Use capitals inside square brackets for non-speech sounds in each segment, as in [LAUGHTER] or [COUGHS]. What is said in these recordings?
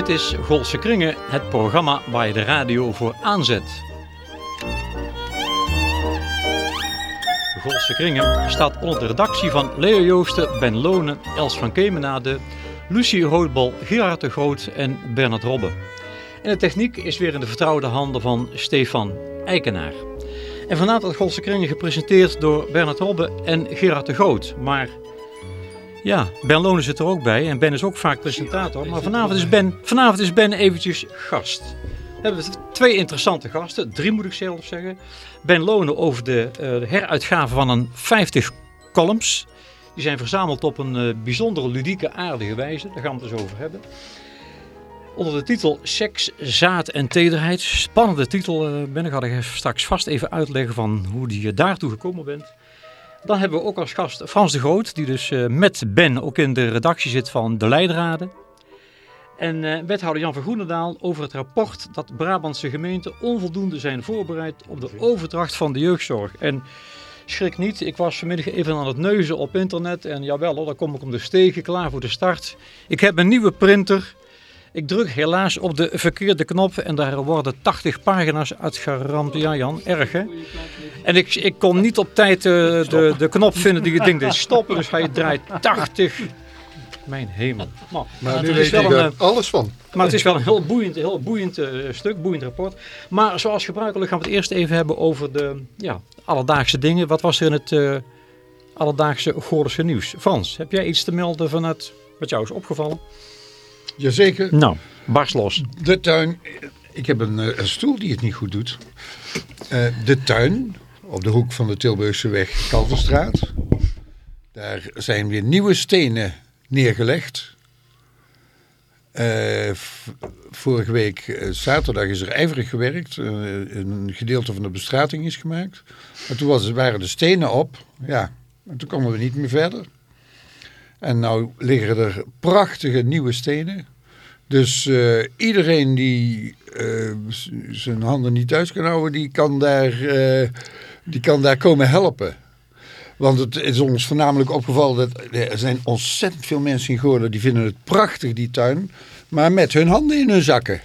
Dit is Golse Kringen, het programma waar je de radio voor aanzet. Golse Kringen staat onder de redactie van Leo Joosten, Ben Lonen, Els van Kemenade, Lucie Roodbal, Gerard de Groot en Bernard Robbe. En de techniek is weer in de vertrouwde handen van Stefan Eikenaar. En vanavond het Golse Kringen gepresenteerd door Bernard Robbe en Gerard de Groot. Maar ja, Ben Lonen zit er ook bij en Ben is ook vaak presentator. Maar vanavond is Ben, vanavond is ben eventjes gast. We hebben twee interessante gasten, drie moet ik zelf zeggen. Ben Lonen over de, de heruitgave van een 50 columns. Die zijn verzameld op een uh, bijzondere ludieke aardige wijze. Daar gaan we het dus over hebben. Onder de titel Seks, Zaad en Tederheid. Spannende titel, uh, Ben. Ik ga ik straks vast even uitleggen van hoe je daartoe gekomen bent. Dan hebben we ook als gast Frans de Groot, die dus uh, met Ben ook in de redactie zit van De Leidraden. En uh, wethouder Jan van Groenendaal over het rapport dat Brabantse gemeenten onvoldoende zijn voorbereid op de overdracht van de jeugdzorg. En schrik niet, ik was vanmiddag even aan het neuzen op internet en jawel daar kom ik om de stegen, klaar voor de start. Ik heb een nieuwe printer. Ik druk helaas op de verkeerde knop en daar worden 80 pagina's uitgeramd. Ja Jan, erg hè? En ik, ik kon niet op tijd uh, de, de knop vinden die het ding deed stoppen, dus hij draait 80. Mijn hemel. Maar, maar nu weet ik er alles van. Maar het is wel een heel boeiend, heel boeiend uh, stuk, boeiend rapport. Maar zoals gebruikelijk gaan we het eerst even hebben over de ja, alledaagse dingen. Wat was er in het uh, alledaagse Goordense nieuws? Frans, heb jij iets te melden vanuit wat jou is opgevallen? Jazeker. Nou, barst los. De tuin. Ik heb een, een stoel die het niet goed doet. Uh, de tuin op de hoek van de Tilburgse weg Kalverstraat. Daar zijn weer nieuwe stenen neergelegd. Uh, vorige week uh, zaterdag is er ijverig gewerkt. Uh, een gedeelte van de bestrating is gemaakt. Maar toen was, waren de stenen op. Ja, en toen konden we niet meer verder. En nou liggen er prachtige nieuwe stenen. Dus uh, iedereen die uh, zijn handen niet thuis kan houden, die kan daar, uh, die kan daar komen helpen. Want het is ons voornamelijk opgevallen dat er zijn ontzettend veel mensen in Goorlen die vinden het prachtig, die tuin. Maar met hun handen in hun zakken.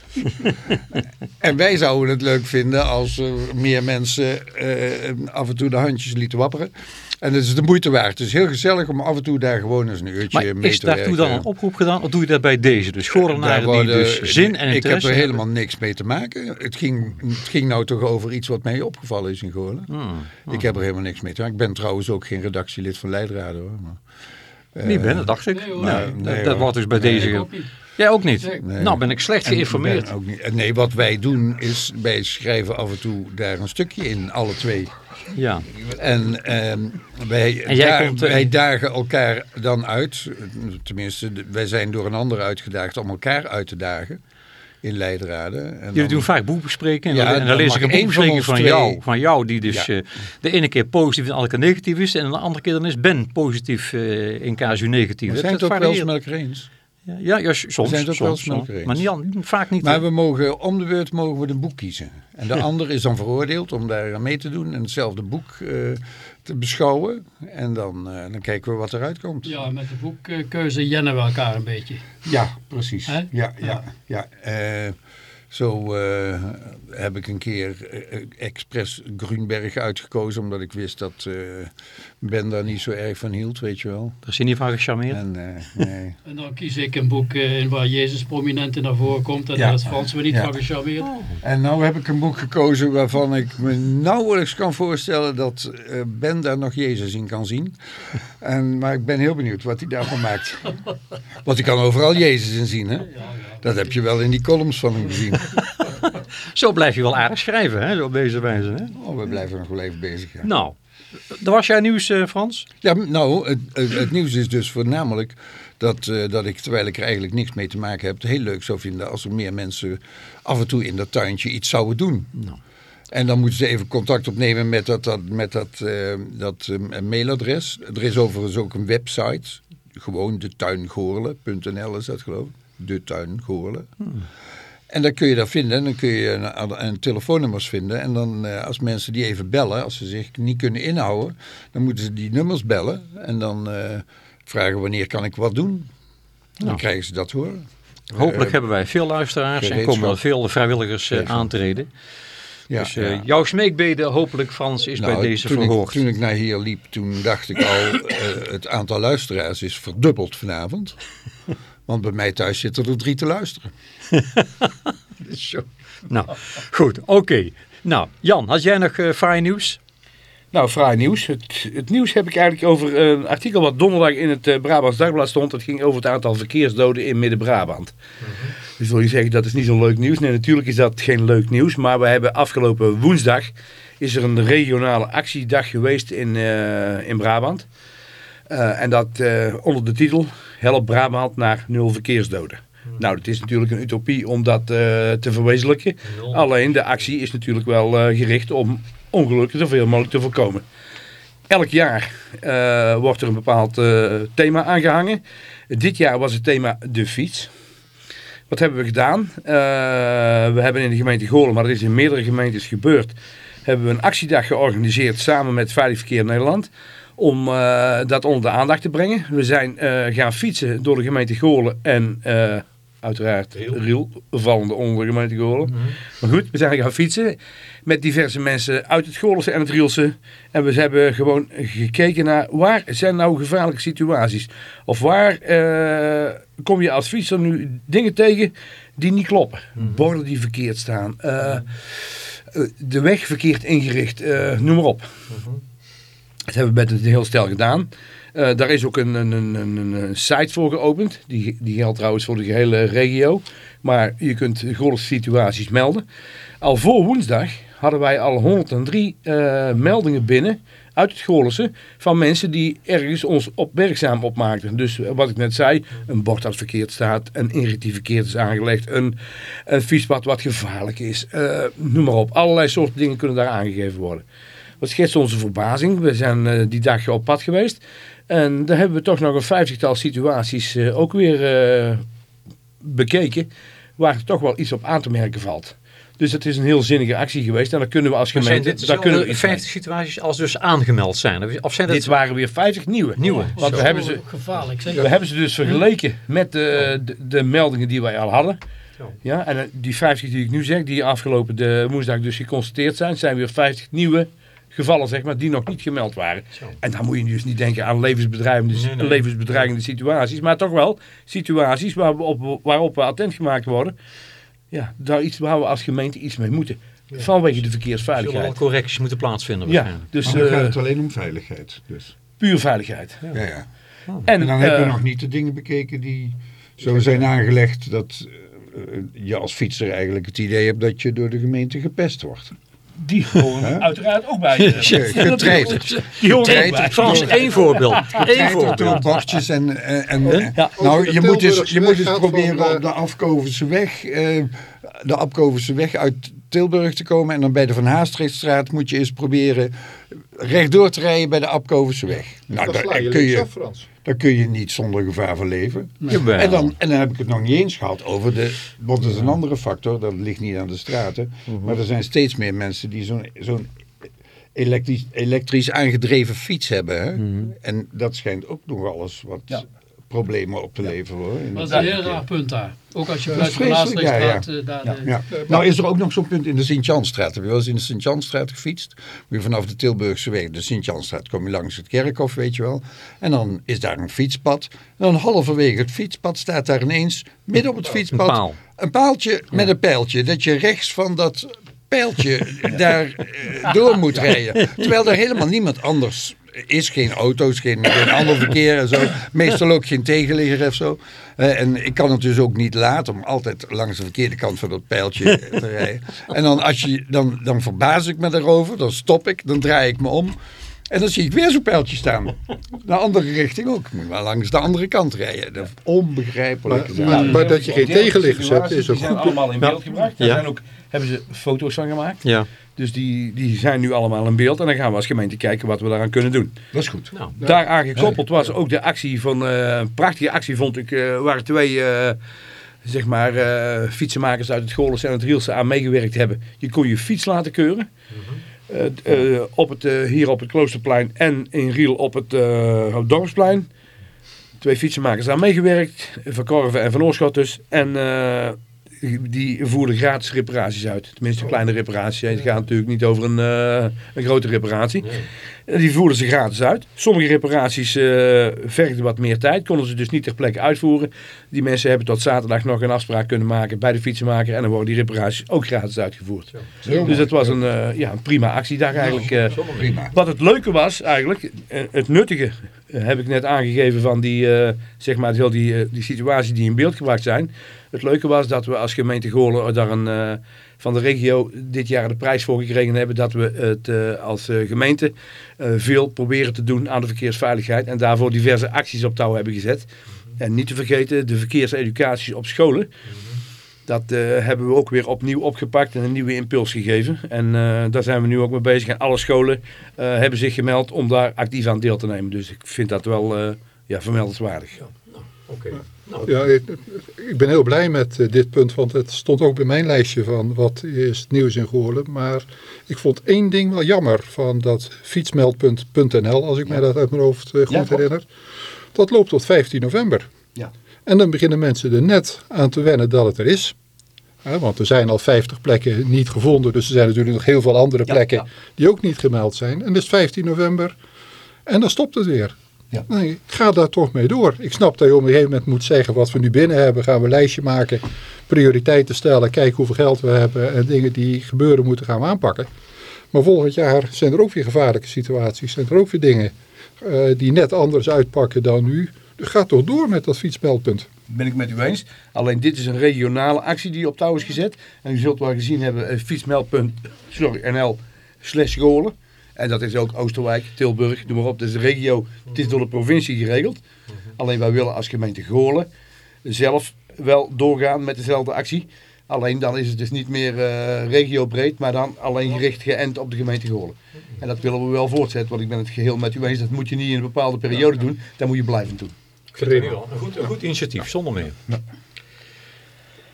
[LAUGHS] en wij zouden het leuk vinden als meer mensen af en toe de handjes lieten wapperen. En het is de moeite waard. Het is heel gezellig om af en toe daar gewoon eens een uurtje maar mee is te werken. is daartoe dan een oproep gedaan of doe je dat bij deze? Dus die dus zin en Ik heb er hebben. helemaal niks mee te maken. Het ging, het ging nou toch over iets wat mij opgevallen is in Goorlen. Hmm. Ik heb er helemaal niks mee te maken. Ik ben trouwens ook geen redactielid van Leidraden hoor. Maar, uh, niet ben, dat dacht ik. Nee, hoor. nee, nee, dat, hoor. wordt dus bij Nee, deze... Jij ook niet? Nee. Nou ben ik slecht En geïnformeerd. ben ook niet. Nee, wat wij doen is, wij schrijven af en toe daar een stukje in, alle twee. Ja. En, ehm, wij, En jij daar- komt, eh, wij dagen elkaar dan uit. Tenminste, wij zijn door een ander uitgedaagd om elkaar uit te dagen. In Leidraden. En Jullie dan- doen vaak boekbesprekingen. Ja, en dan, dan lees ik een van boekbespreking van, jou. Van jou die dus Ja. eh, de ene keer positief en de andere keer negatief is. En de andere keer dan is Ben positief eh, in casu negatief. We zijn het ook wel eens met elkaar eens. Ja, ja, ja, soms. zijn het ook soms, wel eens met soms. elkaar eens. Maar niet, al- vaak niet. Maar we mogen, om de beurt mogen we een boek kiezen. En de ander is dan veroordeeld om daar aan mee te doen en hetzelfde boek eh, te beschouwen. En dan, eh, dan kijken we wat eruit komt. Ja, met de boekkeuze jennen we elkaar een beetje. Ja, precies. Ja, ja, ja. Eh, zo eh, heb ik een keer eh, expres Grunberg uitgekozen, omdat ik wist dat eh, Ben daar niet zo erg van hield, weet je wel. Daar is hij niet van gecharmeerd. En, eh, nee. [LAUGHS] En dan kies ik een boek eh, in waar Jezus prominent in naar voren komt. En Ja. daar is Frans weer niet Ja. van gecharmeerd. En nou heb ik een boek gekozen waarvan ik me nauwelijks kan voorstellen dat eh, Ben daar nog Jezus in kan zien. [LAUGHS] En, maar ik ben heel benieuwd wat hij daarvan maakt. [LAUGHS] Want hij kan overal Jezus in zien, hè? Dat heb je wel in die columns van hem gezien. Zo blijf je wel aardig schrijven, hè? Zo op deze wijze. Hè? Oh, we blijven nog wel even bezig. Ja, Nou, dat was jouw nieuws, eh, Frans? ja nou, het, het, nieuws is dus voornamelijk dat, eh, dat ik, terwijl ik er eigenlijk niks mee te maken heb, het heel leuk zou vinden als er meer mensen af en toe in dat tuintje iets zouden doen. Nou. En dan moeten ze even contact opnemen met dat, dat, met dat, eh, dat mailadres. Er is overigens ook een website. Gewoon detuingoorlen.nl is dat geloof ik. De Tuin Goorlen. En dan kun je dat vinden. En dan kun je een, een telefoonnummers vinden. En dan eh, als mensen die even bellen, als ze zich niet kunnen inhouden, dan moeten ze die nummers bellen. En dan eh, vragen wanneer kan ik wat doen. Dan Nou. krijgen ze dat horen. Hopelijk Eh, hebben wij veel luisteraars en komen er veel vrijwilligers aantreden. ja, dus ja. jouw smeekbede hopelijk Frans is bij Nou, deze toen verhoord. Ik, toen ik naar hier liep, toen dacht ik al, het aantal luisteraars is verdubbeld vanavond. Want bij mij thuis zitten er drie te luisteren. [LAUGHS] Zo. Nou, goed, oké. Nou, Jan, had jij nog eh fraai nieuws? Nou, fraai nieuws. Het, het nieuws heb ik eigenlijk over een artikel wat donderdag in het eh, Brabants Dagblad stond. Het ging over het aantal verkeersdoden in Midden-Brabant. Dus wil je zeggen dat is niet zo leuk nieuws? Nee, natuurlijk is dat geen leuk nieuws. Maar we hebben afgelopen woensdag is er een regionale actiedag geweest in, eh, in Brabant. Eh, en dat eh, onder de titel Help Brabant naar nul verkeersdoden. Nou, het is natuurlijk een utopie om dat eh, te verwezenlijken. Alleen de actie is natuurlijk wel gericht om ongelukken zoveel mogelijk te voorkomen. Elk jaar wordt er een bepaald thema aangehangen. Dit jaar was het thema de fiets. Wat hebben we gedaan? We hebben in de gemeente Goorlen, maar dat is in meerdere gemeentes gebeurd, hebben we een actiedag georganiseerd samen met Veilig Verkeer Nederland. Om eh, dat onder de aandacht te brengen. We zijn eh, gaan fietsen door de gemeente Goorlen en eh, uiteraard Riel, vallende onder de gemeente Goorlen. Maar goed, we zijn gaan fietsen met diverse mensen uit het Goorlense en het Rielse. En we hebben gewoon gekeken naar waar zijn nou gevaarlijke situaties. Of waar kom je als fietser nu dingen tegen die niet kloppen. Borden die verkeerd staan. de weg verkeerd ingericht. noem maar op. Dat hebben we met het heel stel gedaan. Eh, daar is ook een, een, een, een, een site voor geopend. Die, die geldt trouwens voor de gehele regio. Maar je kunt grote situaties melden. Al voor woensdag hadden wij al 103 eh, meldingen binnen uit het Goorlense van mensen die ergens ons opmerkzaam opmaakten. Dus wat ik net zei, een bord dat verkeerd staat, een inrit die verkeerd is aangelegd, een, een fietspad wat gevaarlijk is, eh, noem maar op. Allerlei soorten dingen kunnen daar aangegeven worden. Wat schetst onze verbazing? We zijn eh, die dag op pad geweest. En daar hebben we toch nog een vijftigtal situaties eh, ook weer eh, bekeken. Waar toch wel iets op aan te merken valt. Dus het is een heel zinnige actie geweest. En daar kunnen we als Maar zijn gemeente... dit daar kunnen we dezelfde iets mee. 50 situaties als dus aangemeld zijn? Of- zijn dat... Dit waren weer 50 nieuwe. Nieuwe. Want we hebben, ze, Gevaarlijk zeg. we hebben ze dus vergeleken met de, de, de meldingen die wij al hadden. Zo. Ja, en die 50 die ik nu zeg, die afgelopen de woensdag dus geconstateerd zijn, zijn weer 50 nieuwe gevallen, zeg maar, die nog niet gemeld waren. Zo. En dan moet je dus niet denken aan levensbedreigende, Nee, nee. levensbedreigende situaties, maar toch wel situaties waar we op, waarop we attent gemaakt worden. Ja, daar iets, waar we als gemeente iets mee moeten. Vanwege de zullen verkeersveiligheid. wel correcties moeten plaatsvinden Ja, waarschijnlijk. dus maar dan gaat eh, het alleen om veiligheid. Dus. puur veiligheid. Ja, ja. En, En dan heb je eh, nog niet de dingen bekeken die zo zijn aangelegd dat eh, je als fietser eigenlijk het idee hebt dat je door de gemeente gepest wordt. Die horen uiteraard ook bij. eh, Ge- Getreiterd. Bij. Frans, één voorbeeld. Eén Getreiterd door voorbeeld. bordjes en... en, en Ja. Nou, je moet, eens, Tilburgse je moet gaat proberen eh, op de Afkovense weg, eh, de Afkovense weg uit Tilburg te komen. En dan bij de Van Haastrechtstraat moet je eens proberen rechtdoor te rijden bij de Afkovense weg. Nou, daar je kun je, af, Frans. Daar kun je niet zonder gevaar van leven. En dan, en dan heb ik het nog niet eens gehad over de. Want dat is een andere factor, dat ligt niet aan de straten. Maar er zijn steeds meer mensen die zo'n zo'n elektrisch, elektrisch aangedreven fiets hebben. Hè? En dat schijnt ook nog wel eens wat Ja. Problemen op te leveren hoor. Dat is een heel raar punt daar. Ook als je vanuit de vreselijk, ja, ja. Laatste daar de- Ja. Nou is er ook nog zo'n punt in de Sint-Janstraat. Heb je wel eens in de Sint-Janstraat gefietst? Moet je vanaf de Tilburgse weg, de Sint-Janstraat, kom je langs het kerkhof, weet je wel. En dan is daar een fietspad. En dan halverwege het fietspad staat daar ineens, midden op het fietspad, paal. een paaltje met een pijltje. Dat je rechts van dat pijltje [LAUGHS] daar eh, door moet rijden. [LAUGHS] Terwijl er helemaal niemand anders is. Geen auto's, geen, geen ander verkeer en zo. Meestal ook geen tegenligger of zo. Eh, en ik kan het dus ook niet laten om altijd langs de verkeerde kant van dat pijltje te rijden. En dan, als je, dan, dan verbaas ik me daarover. Dan stop ik, dan draai ik me om. En dan zie ik weer zo'n pijltje staan. De andere richting ook. Moet maar langs de andere kant rijden. Dat onbegrijpelijk. Maar, maar, maar dat je geen tegenliggers hebt, is Die ook zijn goed. allemaal in beeld gebracht. Daar Ja. zijn ook, hebben ze foto's van gemaakt. Ja. Dus die, die zijn nu allemaal in beeld. En dan gaan we als gemeente kijken wat we daaraan kunnen doen. Dat is goed. Nou, Daaraan gekoppeld was ook de actie van... eh, een prachtige actie vond ik. eh waar twee eh, zeg maar, eh, fietsenmakers uit het Goorlense en het Rielse aan meegewerkt hebben. Je kon je fiets laten keuren. Eh, op het, hier op het Kloosterplein en in Riel op het eh, Dorpsplein. Twee fietsenmakers aan meegewerkt. Van Korven en Van Oorschot dus. En eh, die voerden gratis reparaties uit. Tenminste kleine reparaties. Het gaat natuurlijk niet over een, eh, een grote reparatie. En Die voerden ze gratis uit. Sommige reparaties eh vergden wat meer tijd. Konden ze dus niet ter plekke uitvoeren. Die mensen hebben tot zaterdag nog een afspraak kunnen maken bij de fietsenmaker. En dan worden die reparaties ook gratis uitgevoerd. Dus het was een, eh, ja, een prima actiedag eigenlijk. eh. Prima. Wat het leuke was eigenlijk, het nuttige heb ik net aangegeven van die, eh, zeg maar, heel die, die situaties die in beeld gebracht zijn. Het leuke was dat we als gemeente Goorlen daar een, eh, van de regio dit jaar de prijs voor gekregen hebben. Dat we het eh, als eh, gemeente veel proberen te doen aan de verkeersveiligheid. En daarvoor diverse acties op touw hebben gezet. En niet te vergeten de verkeerseducaties op scholen. Dat hebben we ook weer opnieuw opgepakt en een nieuwe impuls gegeven. En daar zijn we nu ook mee bezig. En alle scholen hebben zich gemeld om daar actief aan deel te nemen. Dus ik vind dat wel ja, vermeldenswaardig. Oké. Ja, ik, ik ben heel blij met eh, dit punt, want het stond ook bij mijn lijstje van wat is het nieuws in Goorlen. Maar ik vond één ding wel jammer van dat fietsmeldpunt.nl, als ik mij dat uit mijn hoofd eh, goed Ja, herinner. Dat loopt tot 15 november. Ja. En dan beginnen mensen er net aan te wennen dat het er is. Want er zijn al 50 plekken niet gevonden, dus er zijn natuurlijk nog heel veel andere plekken die ook niet gemeld zijn. En is 15 november en dan stopt het weer. Ja. Nee, ga daar toch mee door. Ik snap dat je op een gegeven moment moet zeggen wat we nu binnen hebben. Gaan we een lijstje maken, prioriteiten stellen, kijken hoeveel geld we hebben en dingen die gebeuren moeten gaan we aanpakken. Maar volgend jaar zijn er ook weer gevaarlijke situaties, zijn er ook weer dingen eh, die net anders uitpakken dan nu. Dus ga toch door met dat fietsmeldpunt. Ben ik met u eens. Alleen dit is een regionale actie die op touw is gezet. En u zult wel gezien hebben eh, fietsmeldpunt.nl slash Goorlen. En dat is ook Oosterwijk, Tilburg, noem maar op. Dus de regio, het is door de provincie geregeld. Alleen wij willen als gemeente Goorlen zelf wel doorgaan met dezelfde actie. Alleen dan is het dus niet meer eh regiobreed, maar dan alleen gericht geënt op de gemeente Goorlen. En dat willen we wel voortzetten, want ik ben het geheel met u eens. Dat moet je niet in een bepaalde periode doen, dat moet je blijvend doen. Een goed, een goed initiatief, zonder meer.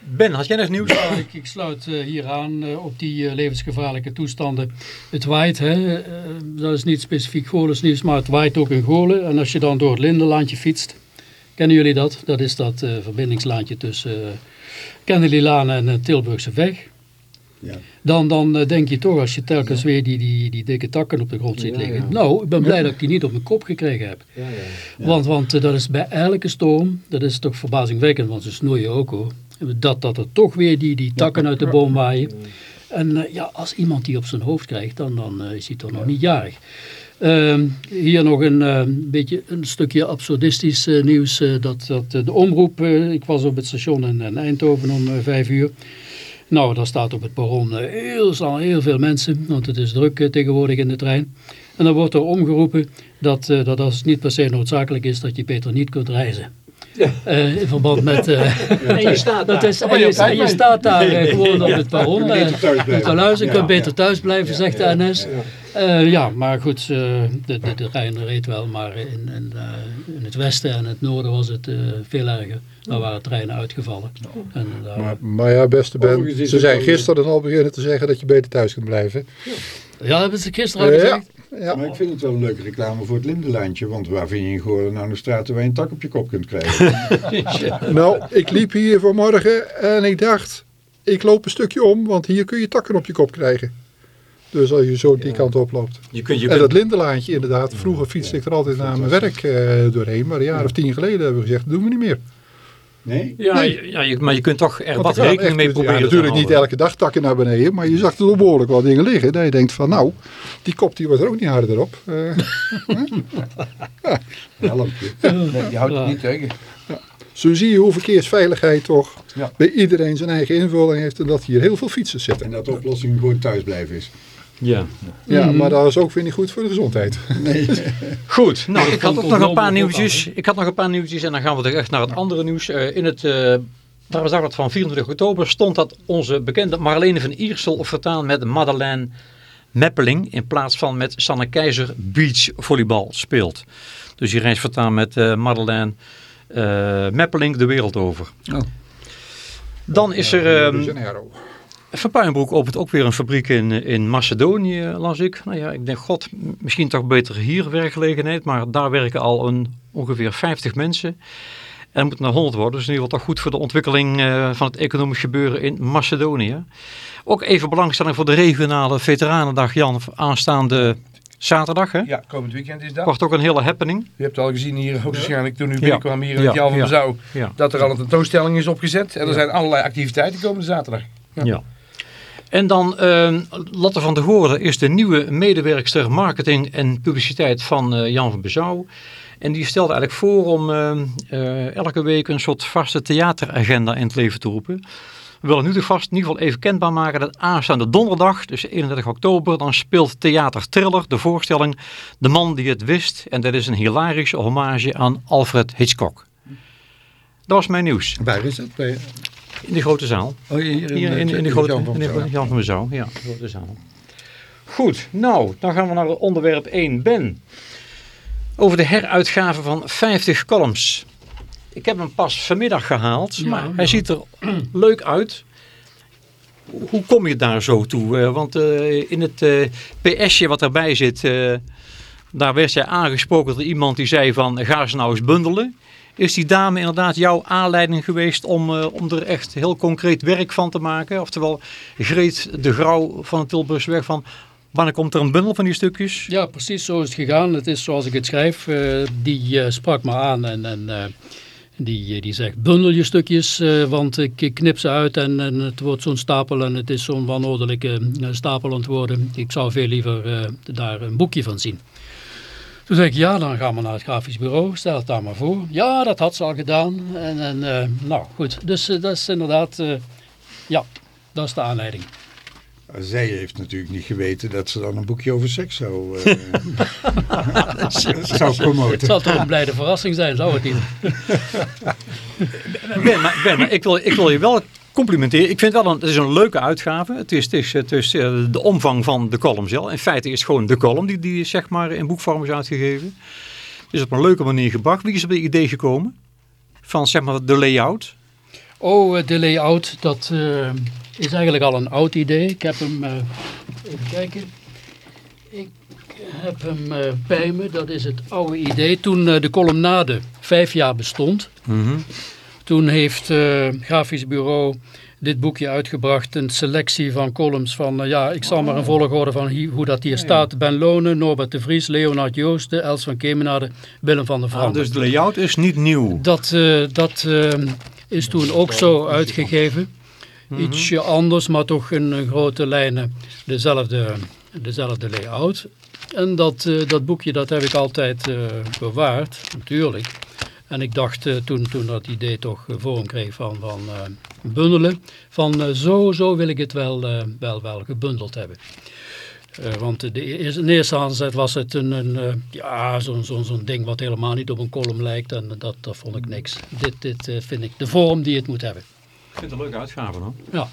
Ben, had jij nog nieuws? Ja, ik, ik sluit eh, hier aan eh, op die eh, levensgevaarlijke toestanden. Het waait, hè, dat is niet specifiek Goorlens nieuws, maar het waait ook in Goorlen. En als je dan door het Lindenlandje fietst, kennen jullie dat? Dat is dat eh, verbindingslaantje tussen uh, en uh, Tilburgse Weg. Ja. Dan, dan uh, denk je toch, als je telkens weer die, die, die dikke takken op de grond ziet liggen. Nou, ik ben blij dat ik die niet op mijn kop gekregen heb. Want, want uh, dat is bij elke storm, dat is toch verbazingwekkend, want ze snoeien ook hoor. Dat, dat er toch weer die, die takken uit de boom waaien. En uh, ja, als iemand die op zijn hoofd krijgt, dan, dan uh, is hij toch nog niet jarig. Uh, hier nog een uh, beetje een stukje absurdistisch uh, nieuws. dat, dat de omroep, ik was op het station in, in Eindhoven om vijf uur. Nou, daar staat op het perron heel, heel veel mensen, want het is druk tegenwoordig in de trein. En dan wordt er omgeroepen dat, dat als het niet per se noodzakelijk is, dat je beter niet kunt reizen. Ja. Uh, in verband met... [LAUGHS] Uh, en je staat daar. Is, en, je, en je staat daar [LAUGHS] uh, gewoon op het perron. Uh, te luisteren, je kunt beter thuis blijven, zegt de NS. Uh, ja, maar goed, uh, de, de, de trein reed wel, maar in, in, uh, in het westen en het noorden was het uh, veel erger. Daar waren treinen uitgevallen. En, uh, maar, maar, ja, beste Ben, ze zijn gisteren al beginnen te zeggen dat je beter thuis kunt blijven. Ja, hebben ze gisteren al gezegd? Ja. Maar ik vind het wel een leuke reclame voor het Lindenlijntje. Want waar vind je in Goorlen nou een straat waar je een tak op je kop kunt krijgen? [LAUGHS] nou, ik liep hier vanmorgen en ik dacht, ik loop een stukje om, want hier kun je takken op je kop krijgen. Dus als je zo die ja. kant oploopt. Je kunt, je en dat Lindenlaantje inderdaad, vroeger fietste ik er altijd naar mijn werk uh, doorheen. Maar een jaar of tien geleden hebben we gezegd, dat doen we niet meer. Nee? Ja, nee. ja je, maar je kunt toch er wat rekening echt, mee proberen ja, Natuurlijk niet elke dag takken naar beneden, maar je zag er behoorlijk wat dingen liggen. Dat je denkt van nou, die kop die wordt er ook niet harder op. [LAUGHS] Uh, Helmpje. Nee, die houdt het niet tegen. Ja. Zo zie je hoe verkeersveiligheid toch ja. bij iedereen zijn eigen invulling heeft en dat hier heel veel fietsers zitten. En dat de oplossing gewoon thuisblijven is. Ja. Ja, mm. maar dat is ook weer niet goed voor de gezondheid. Nee. [LAUGHS] Goed, nou ik had ook nog een paar nieuwtjes. Ik had nog een paar nieuwtjes en dan gaan we toch echt naar het andere nieuws. Uh, in het uh, Dagblad van 24 oktober stond dat onze bekende Marlene van Iersel vertaald met Madeleine Meppeling in plaats van met Sanne Keizer Beach volleybal speelt. Dus die reis vertaald met uh, Madeleine Meppeling de wereld over. Oh. Dan is er... Um, van Puinbroek opent ook weer een fabriek in, in Macedonië, las ik. Nou ja, ik denk, god, misschien toch beter hier werkgelegenheid. Maar daar werken al een ongeveer 50 mensen. En het moet naar 100 worden. Dus in ieder geval toch goed voor de ontwikkeling eh, van het economisch gebeuren in Macedonië. Ook even belangstelling voor de regionale veteranendag, Jan, aanstaande zaterdag. Hè? Ja, komend weekend is dat. Wordt ook een hele happening. Je hebt al gezien hier, hoogstwaarschijnlijk toen u binnenkwam hier in het Ja, Jan van ja. Bezouw, Ja. dat er al een tentoonstelling is opgezet. En er zijn allerlei activiteiten komende zaterdag. Ja. En dan eh, Lotte van der Goorden is de nieuwe medewerkster marketing en publiciteit van eh, Jan van Bezouw. En die stelt eigenlijk voor om eh, eh, elke week een soort vaste theateragenda in het leven te roepen. We willen nu de vast in ieder geval even kenbaar maken dat aanstaande donderdag, dus 31 oktober, dan speelt Theater Thriller de voorstelling De Man die het wist. En dat is een hilarische hommage aan Alfred Hitchcock. Dat was mijn nieuws. Waar is het? In de grote zaal. oh, hier Hier in, in de grote Jan van in de, Zaal. Jan van Bezouw, ja, de grote zaal. Goed, nou, dan gaan we naar onderwerp 1. Ben, over de heruitgave van 50 columns. Ik heb hem pas vanmiddag gehaald, Ja, maar ja. hij ziet er leuk uit. Hoe kom je daar zo toe? Eh, want eh, in het eh, PS'je wat erbij zit, daar werd jij aangesproken door iemand die zei van ga ze nou eens bundelen. Is die dame inderdaad jouw aanleiding geweest om, eh, om er echt heel concreet werk van te maken? Oftewel, Greet de Grauw van het Tilburgsweg van... Wanneer komt er een bundel van die stukjes? Ja, precies zo is het gegaan. Het is zoals ik het schrijf. eh, die eh, sprak me aan en, en die, die zegt bundel je stukjes, want ik knip ze uit en, en het wordt zo'n stapel en het is zo'n wanordelijke stapel aan het worden. Ik zou veel liever daar een boekje van zien. Toen zei ik, ja, dan gaan we naar het grafisch bureau, stel het daar maar voor. Ja, dat had ze al gedaan. En, en eh, nou goed, dus eh, dat is inderdaad, eh, ja, dat is de aanleiding. Zij heeft natuurlijk niet geweten dat ze dan een boekje over seks zou, eh, [LAUGHS] zou Het promoten. zal toch een blijde verrassing zijn, zou het niet? [LAUGHS] Ben, maar, ben, maar ik, wil, ik wil je wel complimenteren. Ik vind wel een, het is een leuke uitgave. Het is, het is, het is eh, de omvang van de column zelf. In feite is het gewoon de column die, die zeg maar in boekvorm is uitgegeven. Het is op een leuke manier gebracht. Wie is op het idee gekomen? Van zeg maar de layout. Oh, eh, de layout, dat eh, is eigenlijk al een oud idee. Ik heb hem, even kijken. Ik heb hem eh, bij me, dat is het oude idee. Toen de columnade vijf jaar bestond, toen heeft eh grafisch bureau dit boekje uitgebracht. Een selectie van columns van, eh, ja, ik zal maar een volgorde van hier- hoe dat hier staat. Ben Lonen, Norbert de Vries, Leonard Joosten, Els van Kemenade, Willem van der Ah, Vrande. dus de layout is niet nieuw. Dat, eh, dat is toen ook zo uitgegeven. Ietsje anders, maar toch in grote lijnen dezelfde, dezelfde layout. En dat, eh, dat boekje dat heb ik altijd eh, bewaard, natuurlijk. En ik dacht eh, toen, toen dat idee toch eh, vorm kreeg van, van eh, bundelen, van zo, zo wil ik het wel, wel, wel gebundeld hebben. Eh, want de eerste, in eerste aanzet was het een, een ja, zo'n zo'n ding wat helemaal niet op een column lijkt. En dat, dat vond ik niks. Dit, dit vind ik de vorm die het moet hebben. Ik vind het een leuke uitgave hoor. Ja.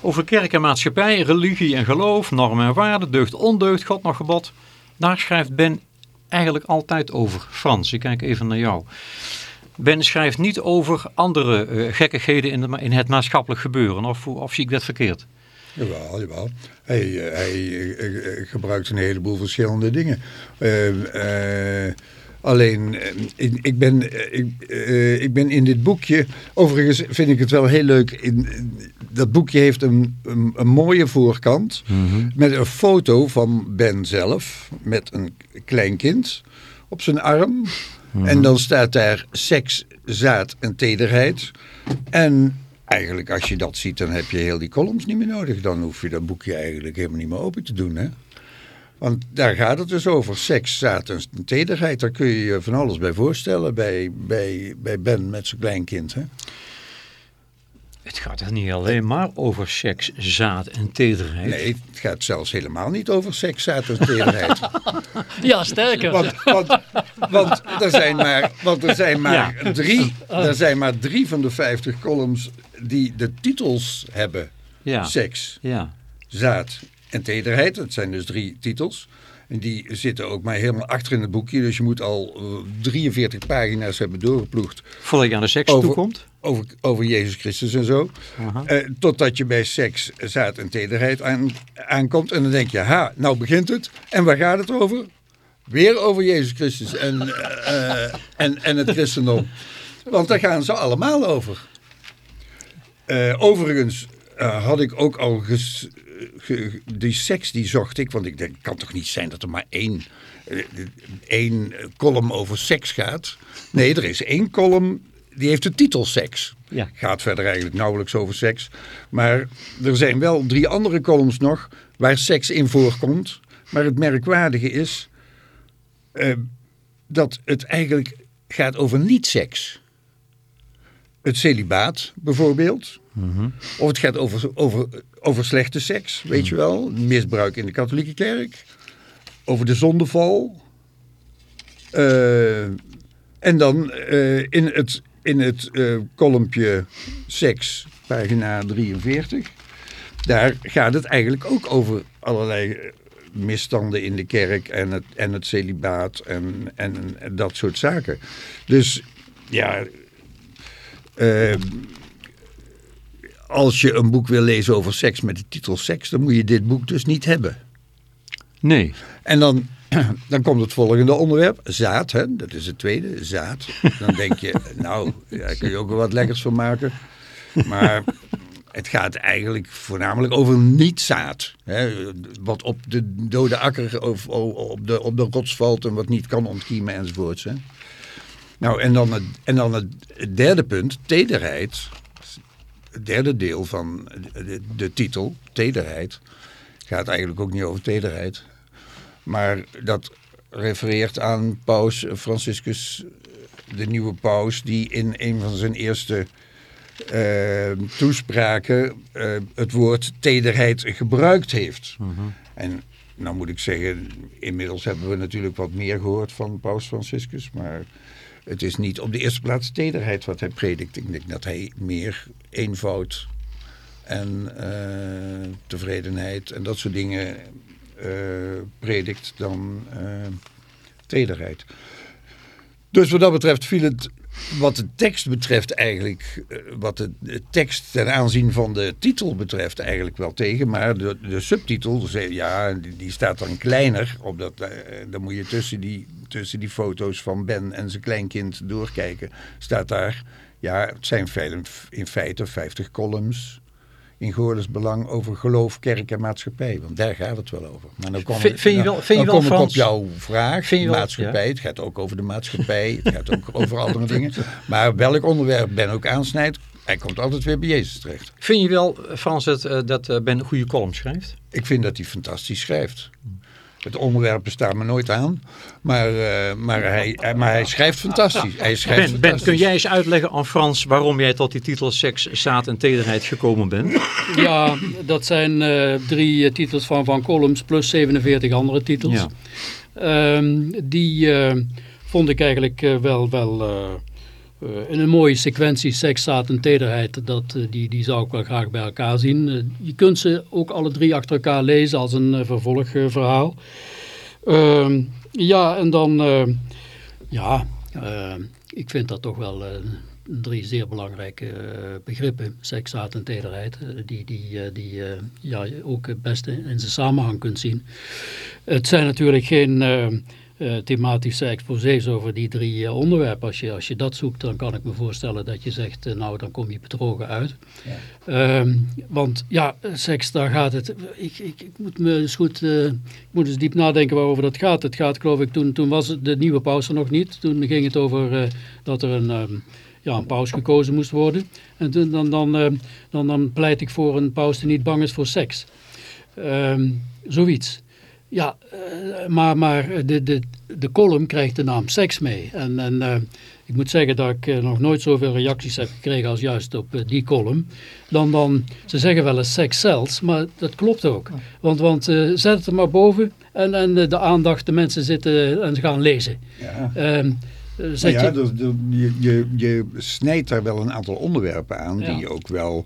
Over kerk en maatschappij, religie en geloof, normen en waarden, deugd, ondeugd, God nog gebod. Daar schrijft Ben eigenlijk altijd over. Frans, ik kijk even naar jou. Ben schrijft niet over andere eh, gekkigheden in, in het maatschappelijk gebeuren. Of, of zie ik dat verkeerd? Jawel, jawel. Hij, eh, hij eh, gebruikt een heleboel verschillende dingen. Eh, alleen, eh, ik, ben, eh, ik, eh, ik ben in dit boekje... Overigens vind ik het wel heel leuk. In, dat boekje heeft een, een, een mooie voorkant. Met een foto van Ben zelf. Met een kleinkind op zijn arm. En dan staat daar seks, zaad en tederheid. En eigenlijk als je dat ziet, dan heb je heel die columns niet meer nodig. Dan hoef je dat boekje eigenlijk helemaal niet meer open te doen. Hè? Want daar gaat het dus over. Seks, zaad en tederheid. Daar kun je je van alles bij voorstellen bij, bij, bij Ben met zijn kleinkind. Hè? Het gaat er niet alleen maar over seks, zaad en tederheid. Nee, het gaat zelfs helemaal niet over seks, zaad en tederheid. [LAUGHS] Ja, sterker. Want, want, want er zijn maar, want er zijn maar, drie, er zijn maar drie van de vijftig columns die de titels hebben. Ja, Seks, ja. zaad en tederheid. Dat zijn dus drie titels. En die zitten ook maar helemaal achter in het boekje. Dus je moet al eh, 43 pagina's hebben doorgeploegd Voordat je aan de seks Over- toekomt. over, over Jezus Christus en zo. Eh, totdat je bij seks, zaad en tederheid aan, aankomt. En dan denk je, ha, nou begint het. En waar gaat het over? Weer over Jezus Christus en, eh, en, en het christendom. Want daar gaan ze allemaal over. Eh, overigens eh, had ik ook al ges, ge- die seks die zocht ik, want ik denk, het kan toch niet zijn dat er maar één, eh, één column over seks gaat. Nee, er is één column die heeft de titel seks. Ja. Gaat verder eigenlijk nauwelijks over seks. Maar er zijn wel drie andere columns nog waar seks in voorkomt. Maar het merkwaardige is eh, dat het eigenlijk gaat over niet-seks. Het celibaat bijvoorbeeld. Of het gaat over, over, over slechte seks, weet je wel. Misbruik in de katholieke kerk. Over de zondeval. Eh, en dan eh, in het, in het eh kolompje seks, pagina 43. Daar gaat het eigenlijk ook over allerlei misstanden in de kerk en het, en het celibaat en, en, en dat soort zaken. Dus ja, eh, als je een boek wil lezen over seks met de titel seks, dan moet je dit boek dus niet hebben. Nee. En dan, [CLEARS THROAT] dan komt het volgende onderwerp, zaad, hè? dat is het tweede, zaad. Dan denk je, [LAUGHS] nou, daar kun je ook wel wat lekkers van maken. Maar het gaat eigenlijk voornamelijk over niet-zaad. Hè? Wat op de dode akker of op de, op de rots valt en wat niet kan ontkiemen enzovoorts. Hè? Nou, en dan, het, en dan het derde punt, tederheid. Het derde deel van de, de titel, tederheid, gaat eigenlijk ook niet over tederheid. Maar dat refereert aan paus Franciscus, de nieuwe paus, die in een van zijn eerste eh, toespraken eh, het woord tederheid gebruikt heeft. En nou moet ik zeggen, inmiddels hebben we natuurlijk wat meer gehoord van paus Franciscus, maar het is niet op de eerste plaats tederheid wat hij predikt. Ik denk dat hij meer eenvoud en eh, tevredenheid en dat soort dingen eh, predikt dan eh, tederheid. Dus wat dat betreft viel het, wat de tekst betreft eigenlijk, eh, wat de, tekst ten aanzien van de titel betreft eigenlijk wel tegen. Maar de, subtitel, dus, ja, die, staat dan kleiner. Op dat, eh, dan moet je tussen die, tussen die foto's van Ben en zijn kleinkind doorkijken. Staat daar, ja, het zijn in feite 50 columns in Goorles belang over geloof, kerk en maatschappij. Want daar gaat het wel over. Maar dan kom, Vind- vind je wel- vind je wel, kom ik op jouw vraag, Vind je wel- maatschappij. Het gaat ook over de maatschappij. Het gaat ook over andere dingen. [LAUGHS] Maar welk onderwerp Ben ook aansnijdt, hij komt altijd weer bij Jezus terecht. Vind je wel, Frans, dat, eh, dat eh, Ben een goede column schrijft? Ik vind dat hij fantastisch schrijft. Het onderwerp bestaat me nooit aan, maar, eh, maar, hij, maar hij schrijft fantastisch. Hij schrijft Ben, ben, fantastisch. kun jij eens uitleggen aan Frans waarom jij tot die titel seks, zaad en tederheid gekomen bent? Ja, dat zijn eh, drie eh, titels van Van Columns plus 47 andere titels. Ja. Ehm, die eh, vond ik eigenlijk wel, wel eh, in een mooie sequentie, seks, zaad en tederheid. Dat, eh, die, die zou ik wel graag bij elkaar zien. Eh, je kunt ze ook alle drie achter elkaar lezen als een vervolgverhaal. Ehm, ja, en dan, ja, ik vind dat toch wel drie zeer belangrijke begrippen, seks, zaad en tederheid, die, die, die ja, ook het beste in zijn samenhang kunt zien. Het zijn natuurlijk geen eh, thematische exposés over die drie eh, onderwerpen. Als je, als je dat zoekt, dan kan ik me voorstellen dat je zegt, eh, nou dan kom je bedrogen uit. Ehm, want ja, seks, daar gaat het. Ik, ik, ik moet me eens goed, ik moet eens diep nadenken waarover dat gaat. Het gaat geloof ik, toen, toen was het de nieuwe paus er nog niet. Toen ging het over dat er een, ehm, ja, een paus gekozen moest worden. En toen, dan, dan, ehm, dan, dan pleit ik voor een paus die niet bang is voor seks. Zoiets. Ja, eh, maar, maar de, de, de column krijgt de naam seks mee. En, en eh, ik moet zeggen dat ik eh, nog nooit zoveel reacties heb gekregen als juist op die column. Dan, dan, ze zeggen wel eens seks zelfs, maar dat klopt ook. Want, want eh, zet het er maar boven en, en de aandacht, de mensen zitten en ze gaan lezen. Ja. Ehm, zet ja, je, dus, de- je, je, je snijdt daar wel een aantal onderwerpen aan Ja. die ook wel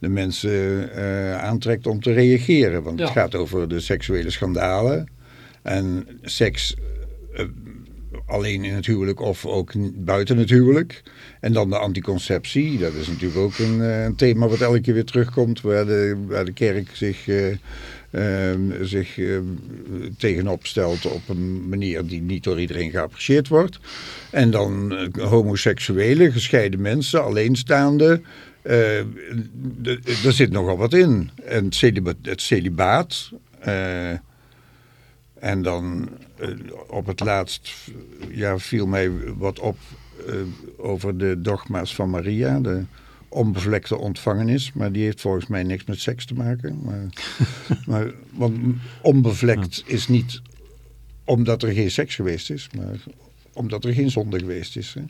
de mensen eh, aantrekt om te reageren. Want het gaat over de seksuele schandalen en seks eh, alleen in het huwelijk of ook buiten het huwelijk. En dan de anticonceptie. Dat is natuurlijk ook een, eh, een thema wat elke keer weer terugkomt. Waar de, waar de kerk zich, uh, uh, zich tegenop stelt op een manier die niet door iedereen geapprecieerd wordt. En dan homoseksuele, gescheiden mensen, alleenstaande. Er zit nogal wat in. En het celibaat. Het celibaat en dan uh, op het laatst ja, viel mij wat op uh, over de dogma's van Maria. De onbevlekte ontvangenis. Maar die heeft volgens mij niks met seks te maken. Maar, [LAUGHS] maar, want onbevlekt is niet omdat er geen seks geweest is. Maar omdat er geen zonde geweest is. Hè.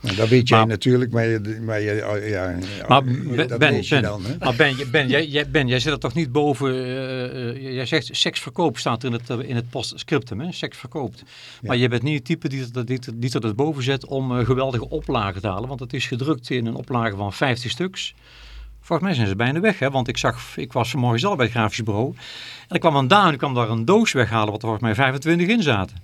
Maar dat weet jij natuurlijk, maar, maar ja, ja, maar ben, weet je dan. Hè? Maar Ben, ben, jij, ben, jij zit er toch niet boven, uh, jij zegt seksverkoop staat in het, in het postscriptum, hè? seks verkoopt. Maar je bent niet het type die, die, die er dus boven zet om uh, geweldige oplagen te halen, want het is gedrukt in een oplage van 50 stuks. Volgens mij zijn ze bijna weg, hè? want ik zag, ik was vanmorgen zelf bij het grafisch bureau. En ik kwam een dame, die kwam daar een doos weghalen, wat er volgens mij 25 in zaten.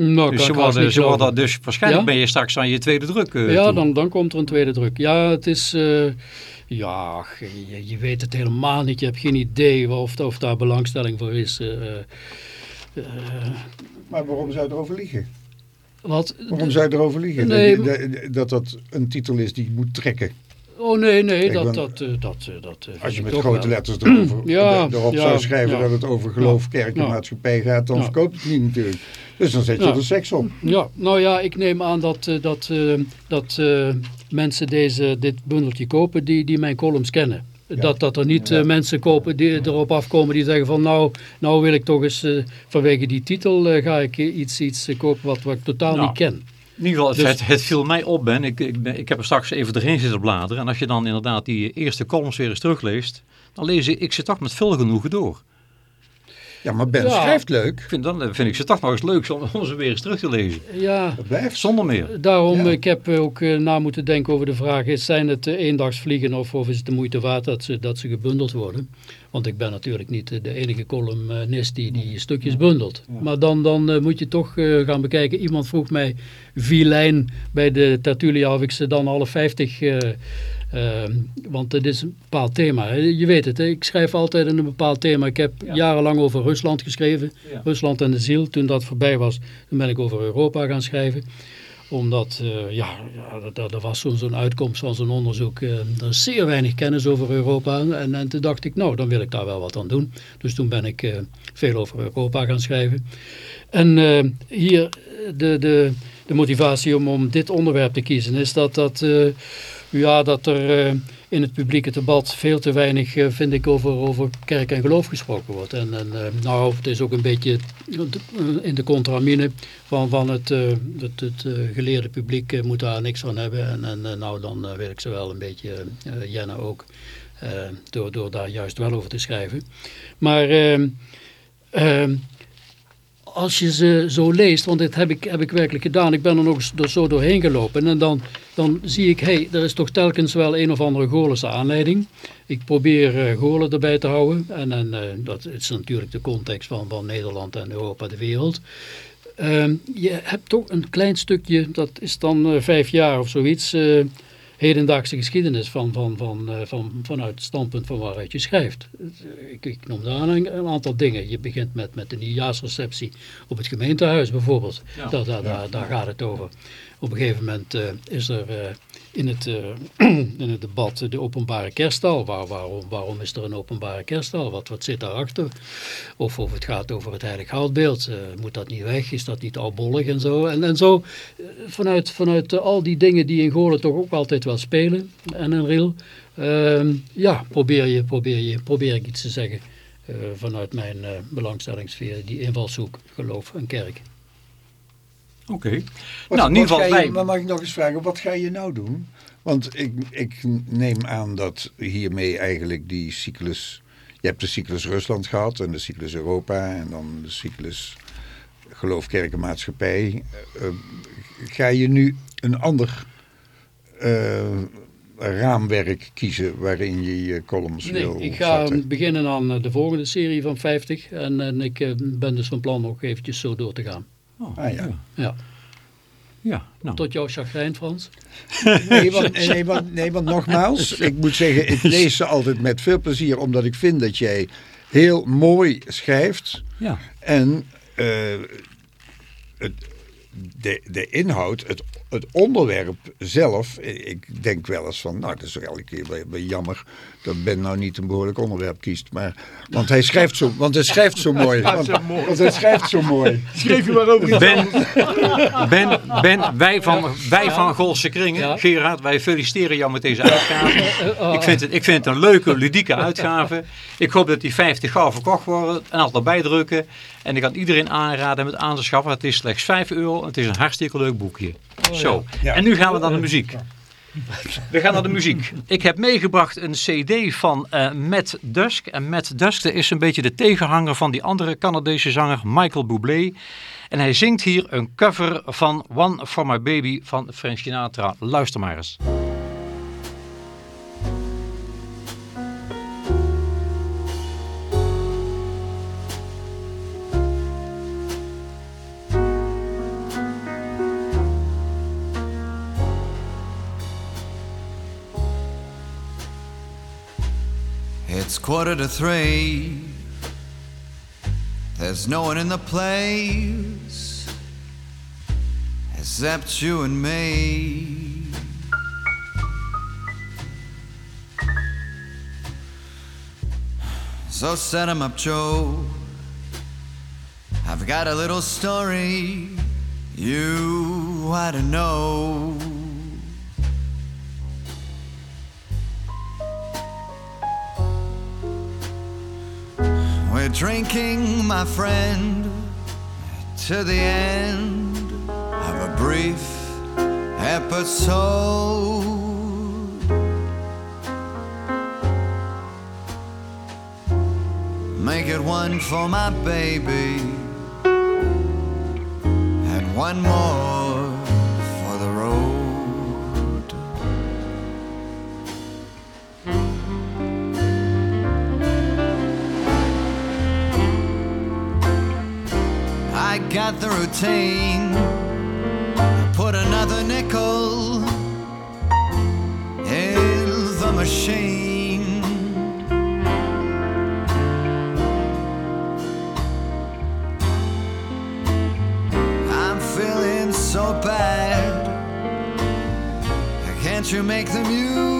Nou, dus, worden, ze worden, dus waarschijnlijk ben je straks aan je tweede druk. Uh, ja, dan, dan komt er een tweede druk. Ja, het is... Uh, ja, je, je, weet het helemaal niet. Je hebt geen idee of, of daar belangstelling voor is. Uh, maar waarom zou je erover liegen? Wat? Waarom zou je erover liegen? Nee, dat, dat dat een titel is die je moet trekken. Oh nee, nee, dat, dat, dat, dat, dat Als je met grote letters erover, [CLEARS THROAT] ja, erop ja, zou schrijven ja, dat het over geloof, kerk en maatschappij gaat, dan verkoopt het niet natuurlijk. Dus dan zet je er seks op. Ja, nou ja, ik neem aan dat, eh, dat, uh, dat uh, mensen deze, dit bundeltje kopen die, die mijn columns kennen. Dat, dat er niet ja. mensen kopen die erop afkomen die zeggen van nou, nou wil ik toch eens vanwege die titel ga ik iets, iets kopen wat, wat ik totaal nou. niet ken. In ieder geval, dus, het, het, viel mij op, Ben. Ik, ik, ik heb er straks even erin zitten bladeren. En als je dan inderdaad die eerste columns weer eens terugleest, dan lees ik, ik ze toch met veel genoegen door. Ja, maar Ben ja, schrijft leuk. Vind, dan vind ik ze toch nog eens leuk om, om ze weer eens terug te lezen. Ja. Dat blijft. Zonder meer. Daarom, ja. ik heb ook uh, na moeten denken over de vraag, is, zijn het uh, eendagsvliegen of, of is het de moeite waard dat ze, dat ze gebundeld worden? Want ik ben natuurlijk niet de enige columnist die die stukjes bundelt. Ja. Maar dan, dan uh, moet je toch gaan bekijken. Iemand vroeg mij, lijn bij de Tertulia of ik ze dan alle 50 uh, want het is een bepaald thema. Je weet het, hè? ik schrijf altijd in een bepaald thema. Ik heb ja. jarenlang over Rusland geschreven. Ja. Rusland en de ziel. Toen dat voorbij was, toen ben ik over Europa gaan schrijven. Omdat, uh, ja, ja er was zo'n zo uitkomst van zo'n onderzoek. Uh, er zeer weinig kennis over Europa. En, en toen dacht ik, nou, dan wil ik daar wel wat aan doen. Dus toen ben ik uh, veel over Europa gaan schrijven. En hier, de, de, de motivatie om, om dit onderwerp te kiezen is dat... dat ja, dat er in het publieke debat veel te weinig, uh, vind ik, over, over kerk en geloof gesproken wordt. En, en uh, nou, het is ook een beetje in de contramine van, van het, het, het geleerde publiek moet daar niks van hebben. En, en nou, dan wil ik ze wel een beetje jennen ook, door, door daar juist wel over te schrijven. Maar ehm, ehm, als je ze zo leest, want dit heb ik, heb ik werkelijk gedaan, ik ben er nog eens zo doorheen gelopen en dan, dan zie ik, hé, hey, er is toch telkens wel een of andere Goorlense aanleiding. Ik probeer uh, erbij te houden en, en uh, dat is natuurlijk de context van, van Nederland en Europa, de wereld. Uh, je hebt toch een klein stukje, dat is dan uh, vijf jaar of zoiets, hedendaagse geschiedenis van, van, van, uh, van, vanuit het standpunt van waaruit je schrijft. Ik, ik noem daar een, een, aantal dingen. Je begint met, met de nieuwjaarsreceptie op het gemeentehuis bijvoorbeeld. Ja. Daar, daar, daar, daar, gaat het over. Op een gegeven moment uh, is er in, het, [CLEARS THROAT] in het debat de openbare kerststal. Waar, waarom, waarom is er een openbare kerststal? Wat, wat zit daarachter? Of, of het gaat over het heilig houtbeeld. moet dat niet weg? Is dat niet albollig en zo? En, en zo vanuit, vanuit al die dingen die in Goorlen toch ook altijd wel spelen. En in Riel. Uh, ja, probeer, je, probeer, je, probeer ik iets te zeggen. Vanuit mijn uh, belangstellingssfeer. Die invalshoek, geloof en kerk. Oké. Okay. Nou, in ieder geval... Wij... maar mag ik nog eens vragen, wat ga je nou doen? Want ik, ik neem aan dat hiermee eigenlijk die cyclus... Je hebt de cyclus Rusland gehad en de cyclus Europa en dan de cyclus geloof, kerk en maatschappij. Uh, ga je nu een ander uh, raamwerk kiezen waarin je je columns nee, wil ik ga beginnen aan de volgende serie van 50 en, en ik ben dus van plan nog eventjes zo door te gaan. Oh, ah ja. ja. Ja, nou. Tot jouw chagrijn, Frans. [LAUGHS] Nee want, nee, want, nee, want nogmaals, ik moet zeggen, ik lees ze altijd met veel plezier, omdat ik vind dat jij heel mooi schrijft. Ja. En eh, het, de, de inhoud, het, het onderwerp zelf, ik denk wel eens van, nou, dat is toch elke keer wel, wel jammer dat Ben nou niet een behoorlijk onderwerp kiest. Maar, want hij schrijft zo, want hij schrijft zo mooi. [LAUGHS] Want, want hij schrijft zo mooi. Schreef je maar over Ben, ben, ben wij van, wij van Golse Kringen. Gerard, wij feliciteren jou met deze uitgave. Ik vind, het, ik vind het een leuke, ludieke uitgave. Ik hoop dat die 50 gauw verkocht worden, een aantal bijdrukken. En ik kan iedereen aanraden met aan te schaffen. Het is slechts 5 euro en het is een hartstikke leuk boekje. Zo, Ja. en nu gaan we naar de muziek. [LAUGHS] We gaan naar de muziek. Ik heb meegebracht een cd van eh, Matt Dusk. En Matt Dusk is een beetje de tegenhanger van die andere Canadese zanger Michael Bublé. En hij zingt hier een cover van One for My Baby van Frank Sinatra. Luister maar eens. It's quarter to three. There's no one in the place except you and me. So set 'em up, Joe. I've got a little story you ought to know. We're drinking, my friend, to the end of a brief episode. Make it one for my baby, and one more got the routine. Put another nickel in the machine. I'm feeling so bad. Can't you make the music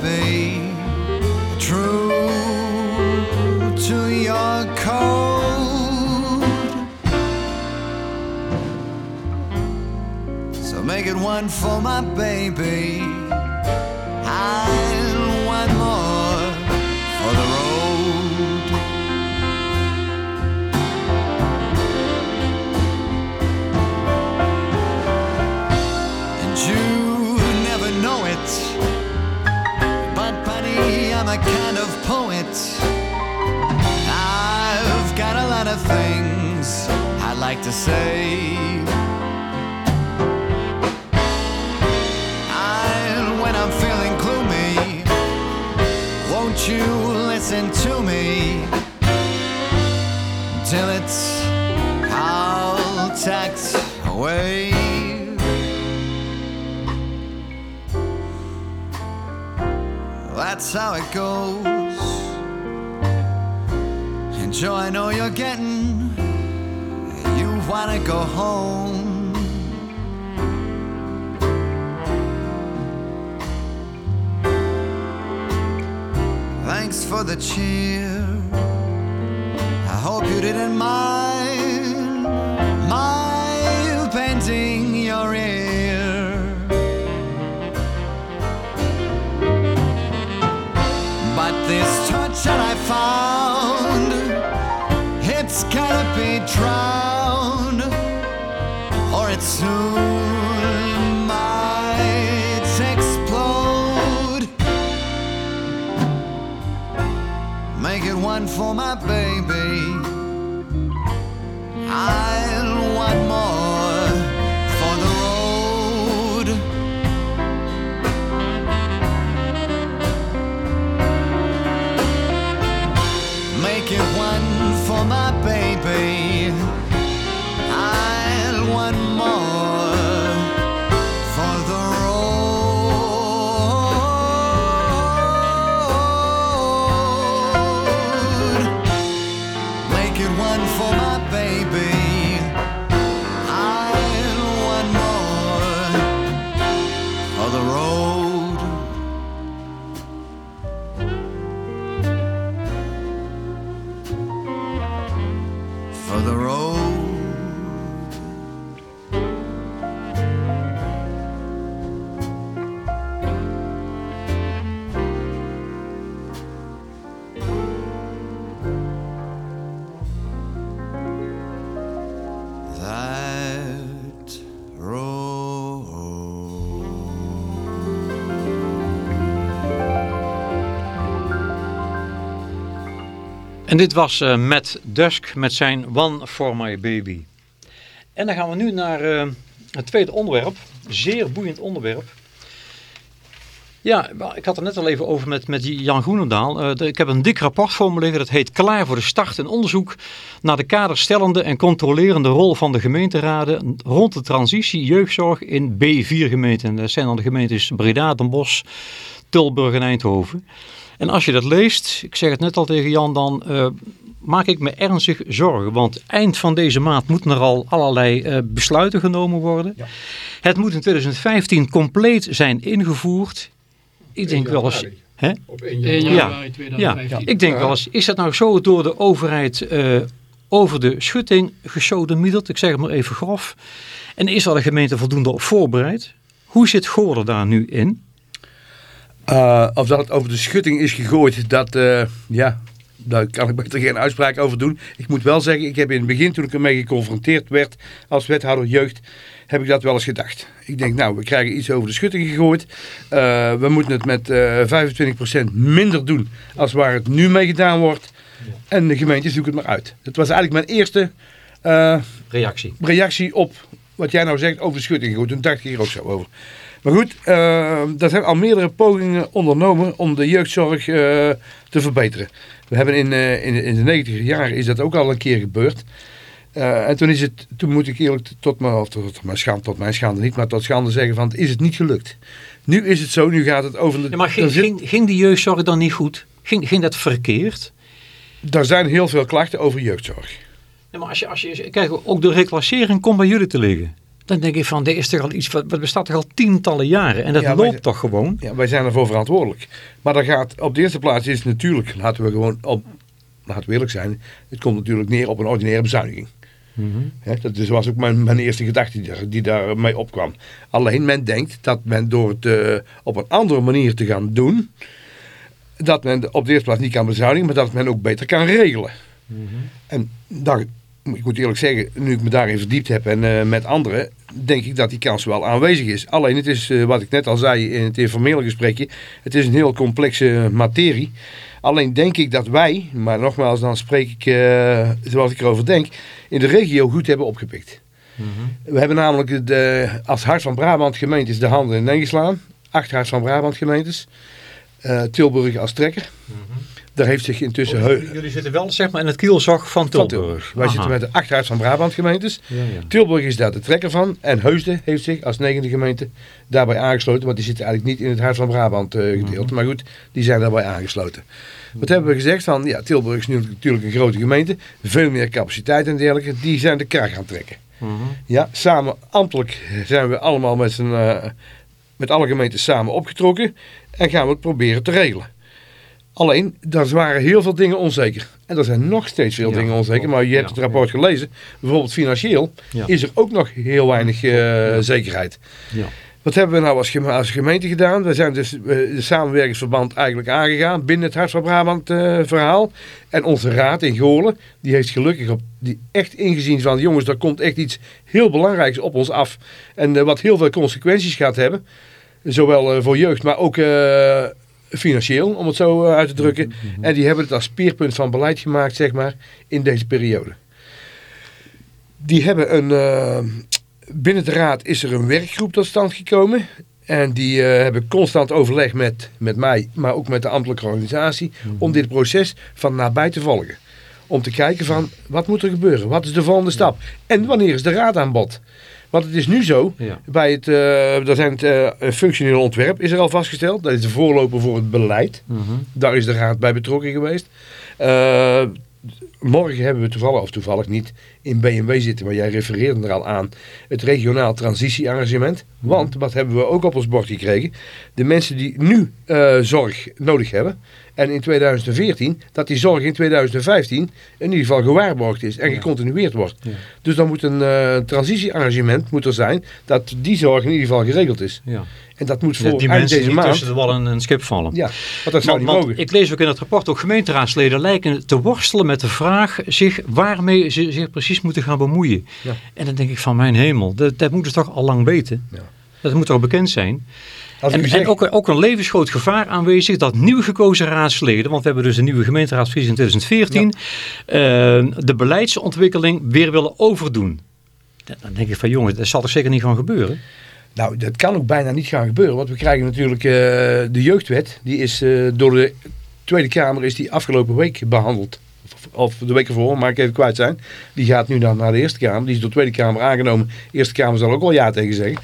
be true to your code. So make it one for my baby, poet. I've got a lot of things I'd like to say. And when I'm feeling gloomy, won't you listen to me till it's all tacked away? That's how it goes. Joe, I know you're getting. You wanna go home. Thanks for the cheer. I hope you didn't mind my bending your ear. But this touch that I found, gotta or it soon might explode. Make it one for my baby, En dit was eh, Matt Dusk met zijn One for My Baby. En dan gaan we nu naar eh, het tweede onderwerp. Zeer boeiend onderwerp. Ja, ik had er net al even over met, met Jan Groenendaal. Eh, ik heb een dik rapport voor me liggen. Dat heet Klaar voor de start. Een onderzoek naar de kaderstellende en controlerende rol van de gemeenteraden rond de transitie jeugdzorg in B4 gemeenten. Dat zijn dan de gemeentes Breda, Den Bosch, Tilburg en Eindhoven. En als je dat leest, ik zeg het net al tegen Jan, dan eh, maak ik me ernstig zorgen. Want eind van deze maand moeten er al allerlei eh, besluiten genomen worden. Het moet in 2015 compleet zijn ingevoerd. Ik denk wel eens... Hè? Op 1 1 januari. januari Ja, 2015. ik denk wel eens, is dat nou zo door de overheid eh, over de schutting gesodemieterd? Ik zeg het maar even grof. En is er de gemeente voldoende op voorbereid? Hoe zit Goorlen daar nu in? Eh, of dat het over de schutting is gegooid, dat, eh, ja, daar kan ik beter geen uitspraak over doen. Ik moet wel zeggen, ik heb in het begin, toen ik ermee geconfronteerd werd als wethouder jeugd, heb ik dat wel eens gedacht. Ik denk, nou, we krijgen iets over de schutting gegooid. Eh, we moeten het met eh 25% minder doen als waar het nu mee gedaan wordt. En de gemeente zoekt het maar uit. Dat was eigenlijk mijn eerste Reactie. reactie op wat jij nou zegt over de schutting gegooid. Toen dacht ik hier ook zo over. Maar goed, eh er zijn al meerdere pogingen ondernomen om de jeugdzorg eh, te verbeteren. We hebben in, eh, in, in de 90 jaren is dat ook al een keer gebeurd. En toen is het, toen moet ik eerlijk tot mijn, of tot, mijn schande, tot mijn schande niet, maar tot schande zeggen van, is het niet gelukt. Nu is het zo, nu gaat het over de... Ja, maar ging, zit- ging, ging die jeugdzorg dan niet goed? Ging, ging dat verkeerd? er zijn heel veel klachten over jeugdzorg. Ja, maar als je, als je, kijk, ook de reclassering komt bij jullie te liggen. Dan denk ik van, dit is toch al iets, wat, bestaat toch al tientallen jaren? En dat Ja, loopt toch gewoon? Ja, wij zijn ervoor verantwoordelijk. Maar dan gaat, op de eerste plaats is natuurlijk, laten we gewoon op, laten we eerlijk zijn, het komt natuurlijk neer op een ordinaire bezuiniging. Hè, dat is- was ook mijn, mijn eerste gedachte die, daar- die daarmee opkwam. Alleen men denkt dat men door het eh, op een andere manier te gaan doen, dat men op de eerste plaats niet kan bezuinigen, maar dat men ook beter kan regelen. En daar, ik moet eerlijk zeggen, nu ik me daarin verdiept heb en eh, met anderen, denk ik dat die kans wel aanwezig is. Alleen het is, eh, wat ik net al zei in het informele gesprekje, het is een heel complexe materie. Alleen denk ik dat wij, maar nogmaals dan spreek ik eh, zoals ik erover denk, in de regio goed hebben opgepikt. We hebben namelijk de, als Hart van Brabant gemeentes de handen ineen geslaan. Acht Hart van Brabant gemeentes. Eh, Tilburg als trekker. Daar heeft zich intussen... Jullie zitten wel zeg maar in het kielzog van van Tilburg. Wij zitten met de acht Hart van Brabant gemeentes. Ja, ja. Tilburg is daar de trekker van. En Heusden heeft zich als negende gemeente daarbij aangesloten. Want die zitten eigenlijk niet in het Hart van Brabant eh, gedeelte. Maar goed, die zijn daarbij aangesloten. Wat hebben we gezegd? Van, ja, Tilburg is nu natuurlijk een grote gemeente. Veel meer capaciteit en dergelijke. Die zijn de kracht aan het trekken. Ja, samen ambtelijk zijn we allemaal met, eh, met alle gemeenten samen opgetrokken. En gaan we het proberen te regelen. Alleen, er waren heel veel dingen onzeker. En er zijn nog steeds veel Ja, dingen onzeker. Maar je hebt Ja, het rapport gelezen. Bijvoorbeeld financieel Ja. is er ook nog heel weinig eh, zekerheid. Ja. Wat hebben we nou als, geme- als gemeente gedaan? We zijn dus eh, de samenwerkingsverband eigenlijk aangegaan binnen het Hart van Brabant eh, verhaal. En onze raad in Goorlen, die heeft gelukkig op, die echt ingezien van jongens, er komt echt iets heel belangrijks op ons af. En wat heel veel consequenties gaat hebben. Zowel voor jeugd, maar ook financieel, om het zo eh, uit te drukken. En die hebben het als speerpunt van beleid gemaakt, zeg maar, in deze periode. Die hebben een, eh, binnen de raad is er een werkgroep tot stand gekomen. En die eh, hebben constant overleg met, met mij, maar ook met de ambtelijke organisatie. Om dit proces van nabij te volgen. Om te kijken van, wat moet er gebeuren? Wat is de volgende stap? En wanneer is de raad aan bod? Want het is nu zo, Ja. bij het, uh, daar zijn het eh, functioneel ontwerp is er al vastgesteld. Dat is de voorloper voor het beleid. Mhm. Daar is de raad bij betrokken geweest. Eh, morgen hebben we toevallig, of toevallig niet, in BMW zitten, maar jij refereerde er al aan, het regionaal transitiearrangement. Want, wat hebben we ook op ons bord gekregen? De mensen die nu eh, zorg nodig hebben, en in 2014, dat die zorg in 2015 in ieder geval gewaarborgd is en gecontinueerd wordt. Ja. Dus dan moet een eh, transitiearrangement moet er zijn, dat die zorg in ieder geval geregeld is. Ja. En dat moet Dat voor die eind mensen deze niet maand... tussen de wal en een schip vallen. Ja, want dat zou Want, niet mogen. ik lees ook in het rapport, ook gemeenteraadsleden lijken te worstelen met de vraag zich, waarmee ze zich precies moeten gaan bemoeien. Ja. En dan denk ik van mijn hemel, dat, dat moeten ze toch al lang weten. Dat moet toch bekend zijn. Als En, zegt, ook, ook een levensgroot gevaar aanwezig dat nieuw gekozen raadsleden, want we hebben dus een nieuwe gemeenteraadsverkiezing in 2014, eh, de beleidsontwikkeling weer willen overdoen. Dan denk ik van jongens, dat zal toch zeker niet gaan gebeuren? nou, dat kan ook bijna niet gaan gebeuren. Want we krijgen natuurlijk eh, de jeugdwet. Die is eh, door de Tweede Kamer is die afgelopen week behandeld. Of, de week ervoor, maar ik even kwijt zijn. Die gaat nu dan naar de Eerste Kamer. Die is door de Tweede Kamer aangenomen. De Eerste Kamer zal ook wel ja tegen zeggen.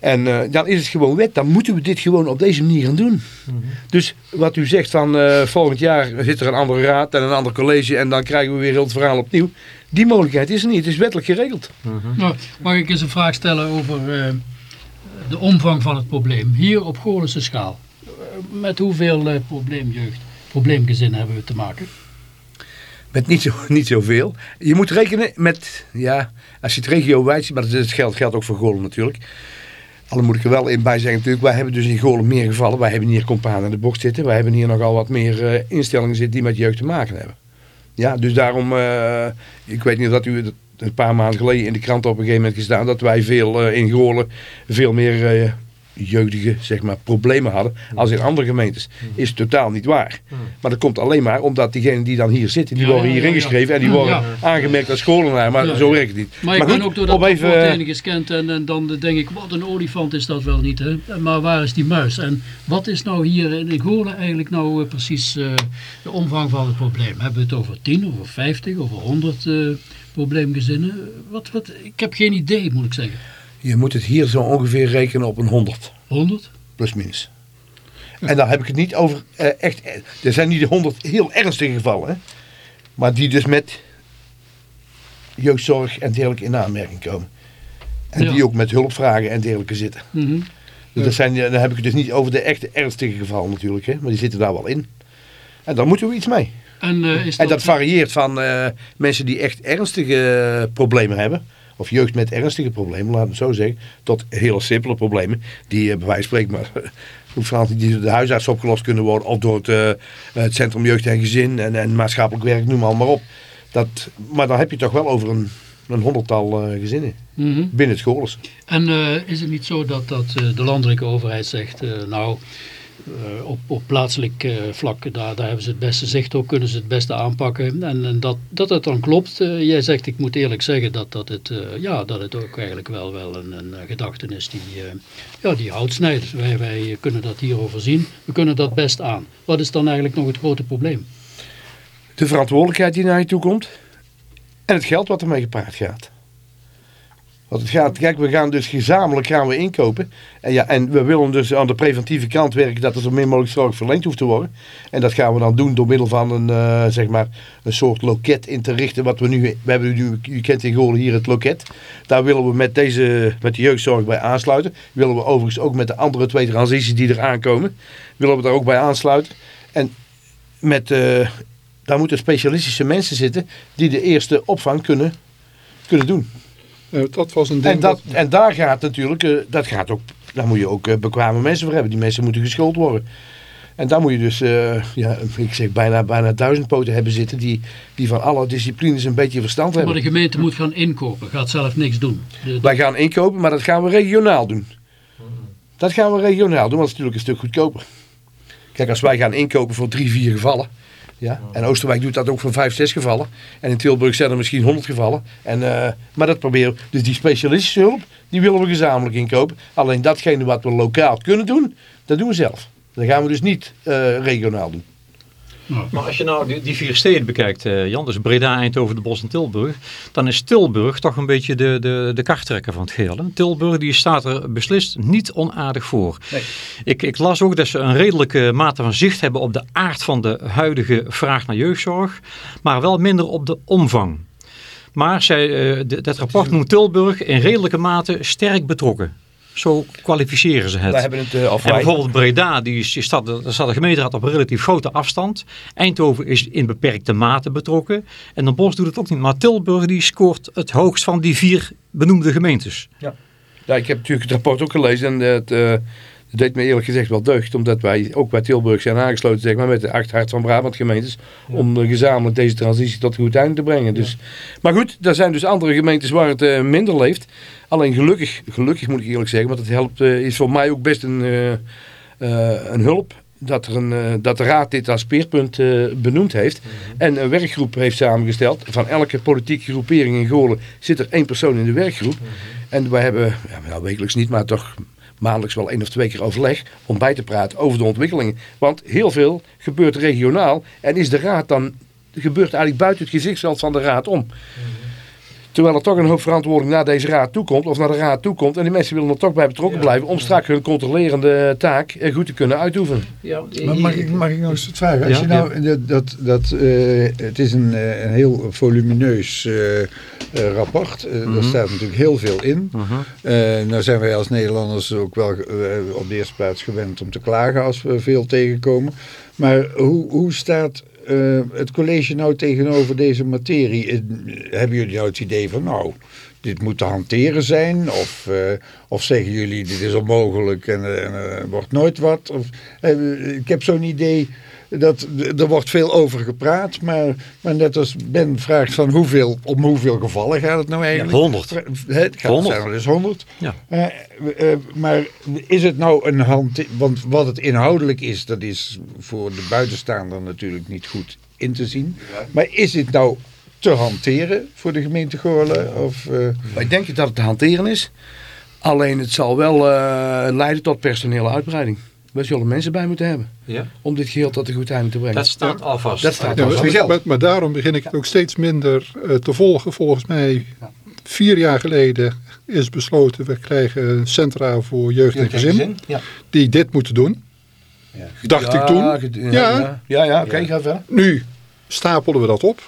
En eh, dan is het gewoon wet. Dan moeten we dit gewoon op deze manier gaan doen. Dus wat u zegt van eh, volgend jaar zit er een andere raad en een ander college. En dan krijgen we weer heel het verhaal opnieuw. Die mogelijkheid is er niet. Het is wettelijk geregeld. Nou, mag ik eens een vraag stellen over eh, de omvang van het probleem. Hier op Goorlense schaal. Met hoeveel eh, probleemjeugd, probleemgezinnen hebben we te maken? Met niet, zo, [LAUGHS] niet zoveel. Je moet rekenen met, ja, als je het regio-wijd maar dat geldt, geldt ook voor Goorlen natuurlijk. Alle moet ik er wel in bij zeggen natuurlijk, wij hebben dus in Goorlen meer gevallen. Wij hebben hier Compaan in de bocht zitten. Wij hebben hier nogal wat meer eh, instellingen zitten die met jeugd te maken hebben. Ja, dus daarom, eh, ik weet niet of dat u een paar maanden geleden in de krant op een gegeven moment gestaan, dat wij veel eh, in Goorlen veel meer jeugdige zeg maar, problemen hadden als in andere gemeentes. Is totaal niet waar. Maar dat komt alleen maar omdat diegenen die dan hier zitten, die Ja, worden hier ja, ingeschreven en die worden aangemerkt als scholenaar. Maar zo werkt het niet. Maar ik ben ook door dat even, eh, gescand en, en dan denk ik, wat een olifant is dat wel niet. Hè? Maar waar is die muis? En wat is nou hier in Goorlen eigenlijk nou eh, precies eh, de omvang van het probleem? Hebben we het over 10, over 50, over 100 eh, probleemgezinnen? Wat, wat, ik heb geen idee moet ik zeggen. Je moet het hier zo ongeveer rekenen op een 100. 100? plus minus. En dan heb ik het niet over eh, echt. eh, Er zijn niet de honderd heel ernstige gevallen, hè, maar die dus met jeugdzorg en dergelijke in aanmerking komen. En Ja. die ook met hulpvragen en dergelijke zitten. Mhm. Dus dat zijn, dan heb ik het dus niet over de echte ernstige gevallen natuurlijk, hè, maar die zitten daar wel in. En daar moeten we iets mee. En, eh, is En dat varieert van eh, mensen die echt ernstige eh, problemen hebben. Of jeugd met ernstige problemen, laten we het zo zeggen. Tot hele simpele problemen. Die eh, bij wijze van spreken maar [LAUGHS] die door de huisarts opgelost kunnen worden. Of door het, eh, het Centrum Jeugd en Gezin en, en maatschappelijk werk, noem maar, maar op. Dat, maar dan heb je toch wel over een, een honderdtal eh, gezinnen Mhm. binnen het schoolers. En is het niet zo dat, dat de landelijke overheid zegt, nou, eh, op, op plaatselijk eh, vlak, daar, daar hebben ze het beste zicht op, kunnen ze het beste aanpakken. En, dat, dat het dan klopt. Eh, jij zegt, ik moet eerlijk zeggen dat, dat, het, ja, dat het ook eigenlijk wel, wel een, een gedachte is die, ja, die hout snijdt. Wij, wij kunnen dat hierover zien, we kunnen dat best aan. Wat is dan eigenlijk nog het grote probleem? De verantwoordelijkheid die naar je toe komt. En het geld wat ermee gepaard gaat. Want het gaat, kijk, we gaan dus gezamenlijk gaan we inkopen. En, ja, en we willen dus aan de preventieve kant werken dat er zo min mogelijk zorg verlengd hoeft te worden. En dat gaan we dan doen door middel van een, eh, zeg maar, een soort loket in te richten. Wat we nu, we hebben nu, u kent in Goorlen hier het loket. Daar willen we met, deze, met de jeugdzorg bij aansluiten. Willen we overigens ook met de andere twee transities die er aankomen. Willen we daar ook bij aansluiten. En met, eh, daar moeten specialistische mensen zitten die de eerste opvang kunnen, kunnen doen. Eh, dat was een ding En, dat, en daar gaat natuurlijk, eh, dat gaat ook, daar moet je ook eh, bekwame mensen voor hebben. Die mensen moeten geschoold worden. En daar moet je dus, eh, ja, ik zeg bijna, bijna duizend poten hebben zitten die, die van alle disciplines een beetje verstand Maar hebben. de gemeente moet gaan inkopen, gaat zelf niks doen. De- de- Wij gaan inkopen, maar dat gaan we regionaal doen. Dat gaan we regionaal doen, want het is natuurlijk een stuk goedkoper. Kijk, als wij gaan inkopen voor drie, vier gevallen. Ja, en Oosterwijk doet dat ook voor vijf, zes gevallen. En in Tilburg zijn er misschien honderd gevallen. En, eh, maar dat proberen we. Dus die specialistische hulp, die willen we gezamenlijk inkopen. Alleen datgene wat we lokaal kunnen doen, dat doen we zelf. Dat gaan we dus niet eh, regionaal doen. Maar als je nou die, die vier steden bekijkt, eh, Jan, dus Breda, Eindhoven, De Bosch en Tilburg, dan is Tilburg toch een beetje de, de, de karttrekker van het geheel. hè. Tilburg die staat er beslist niet onaardig voor. Nee. Ik, ik las ook dat ze een redelijke mate van zicht hebben op de aard van de huidige vraag naar jeugdzorg, maar wel minder op de omvang. Maar zij, eh, dat rapport noemt Tilburg in redelijke mate sterk betrokken. Zo kwalificeren ze het. Wij hebben het, of En bijvoorbeeld Breda, die is, die staat, daar staat de gemeenteraad op een relatief grote afstand. Eindhoven is in beperkte mate betrokken. En Den Bosch doet het ook niet. Maar Tilburg die scoort het hoogst van die vier benoemde gemeentes. Ja, ik heb natuurlijk het rapport ook gelezen. En het, eh, Dat deed me eerlijk gezegd wel deugd, omdat wij ook bij Tilburg zijn aangesloten zeg maar, met de acht Hart van Brabant gemeentes. Om eh, gezamenlijk deze transitie tot een goed einde te brengen. Dus, Maar goed, er zijn dus andere gemeentes waar het eh, minder leeft. Alleen gelukkig, gelukkig moet ik eerlijk zeggen, want het helpt, eh, is voor mij ook best een, een hulp. Dat, er een, dat de raad dit als speerpunt benoemd heeft. En een werkgroep heeft samengesteld. Van elke politieke groepering in Goorlen zit er één persoon in de werkgroep. En wij hebben, ja, nou, wekelijks niet, maar toch maandelijks wel één of twee keer overleg. Om bij te praten over de ontwikkelingen. Want heel veel gebeurt regionaal. En is de raad dan, gebeurt eigenlijk buiten het gezichtsveld van de raad om. Terwijl er toch een hoop verantwoording naar deze raad toekomt, of naar de raad toekomt. En die mensen willen er toch bij betrokken blijven om straks hun controlerende taak eh, goed te kunnen uitoefenen. Ja, Maar mag ik, mag ik nog eens wat vragen? Als Ja, je nou, dat, dat, dat, eh, het is een, eh, een heel volumineus rapport. Eh, Mhm. Daar staat natuurlijk heel veel in. Eh, nou zijn wij als Nederlanders ook wel op de eerste plaats gewend om te klagen als we veel tegenkomen. Maar hoe, hoe staat eh, het college nou tegenover deze materie? Eh, Hebben jullie nou het idee van nou... Dit moet te hanteren zijn? Of, eh, of zeggen jullie dit is onmogelijk en er wordt nooit wat? Of, ik heb zo'n idee dat er wordt veel over gepraat, maar, maar net als Ben vraagt van hoeveel, om hoeveel gevallen gaat het nou eigenlijk? honderd. Hè, Het gaat 100. zijn wel eens honderd. Ja. Eh, eh, maar is het nou een hand... Want wat het inhoudelijk is, dat is voor de buitenstaander natuurlijk niet goed in te zien. Maar is dit nou te hanteren voor de gemeente Goorlen? Of, eh, Wij denken dat het te hanteren is. Alleen het zal wel eh, leiden tot personele uitbreiding. We zullen mensen bij moeten hebben. Ja. Om dit geheel tot een goed einde te brengen. Dat staat al vast. Dat staat Ja, al maar, vast. maar, maar daarom begin ik het ook steeds minder eh, te volgen. Volgens mij, vier jaar geleden is besloten, we krijgen centra voor jeugd en gezin. Ja. Die dit moeten doen. Dacht ik toen. Ja, Ja. ja, oké, ga verder. Nu stapelen we dat op.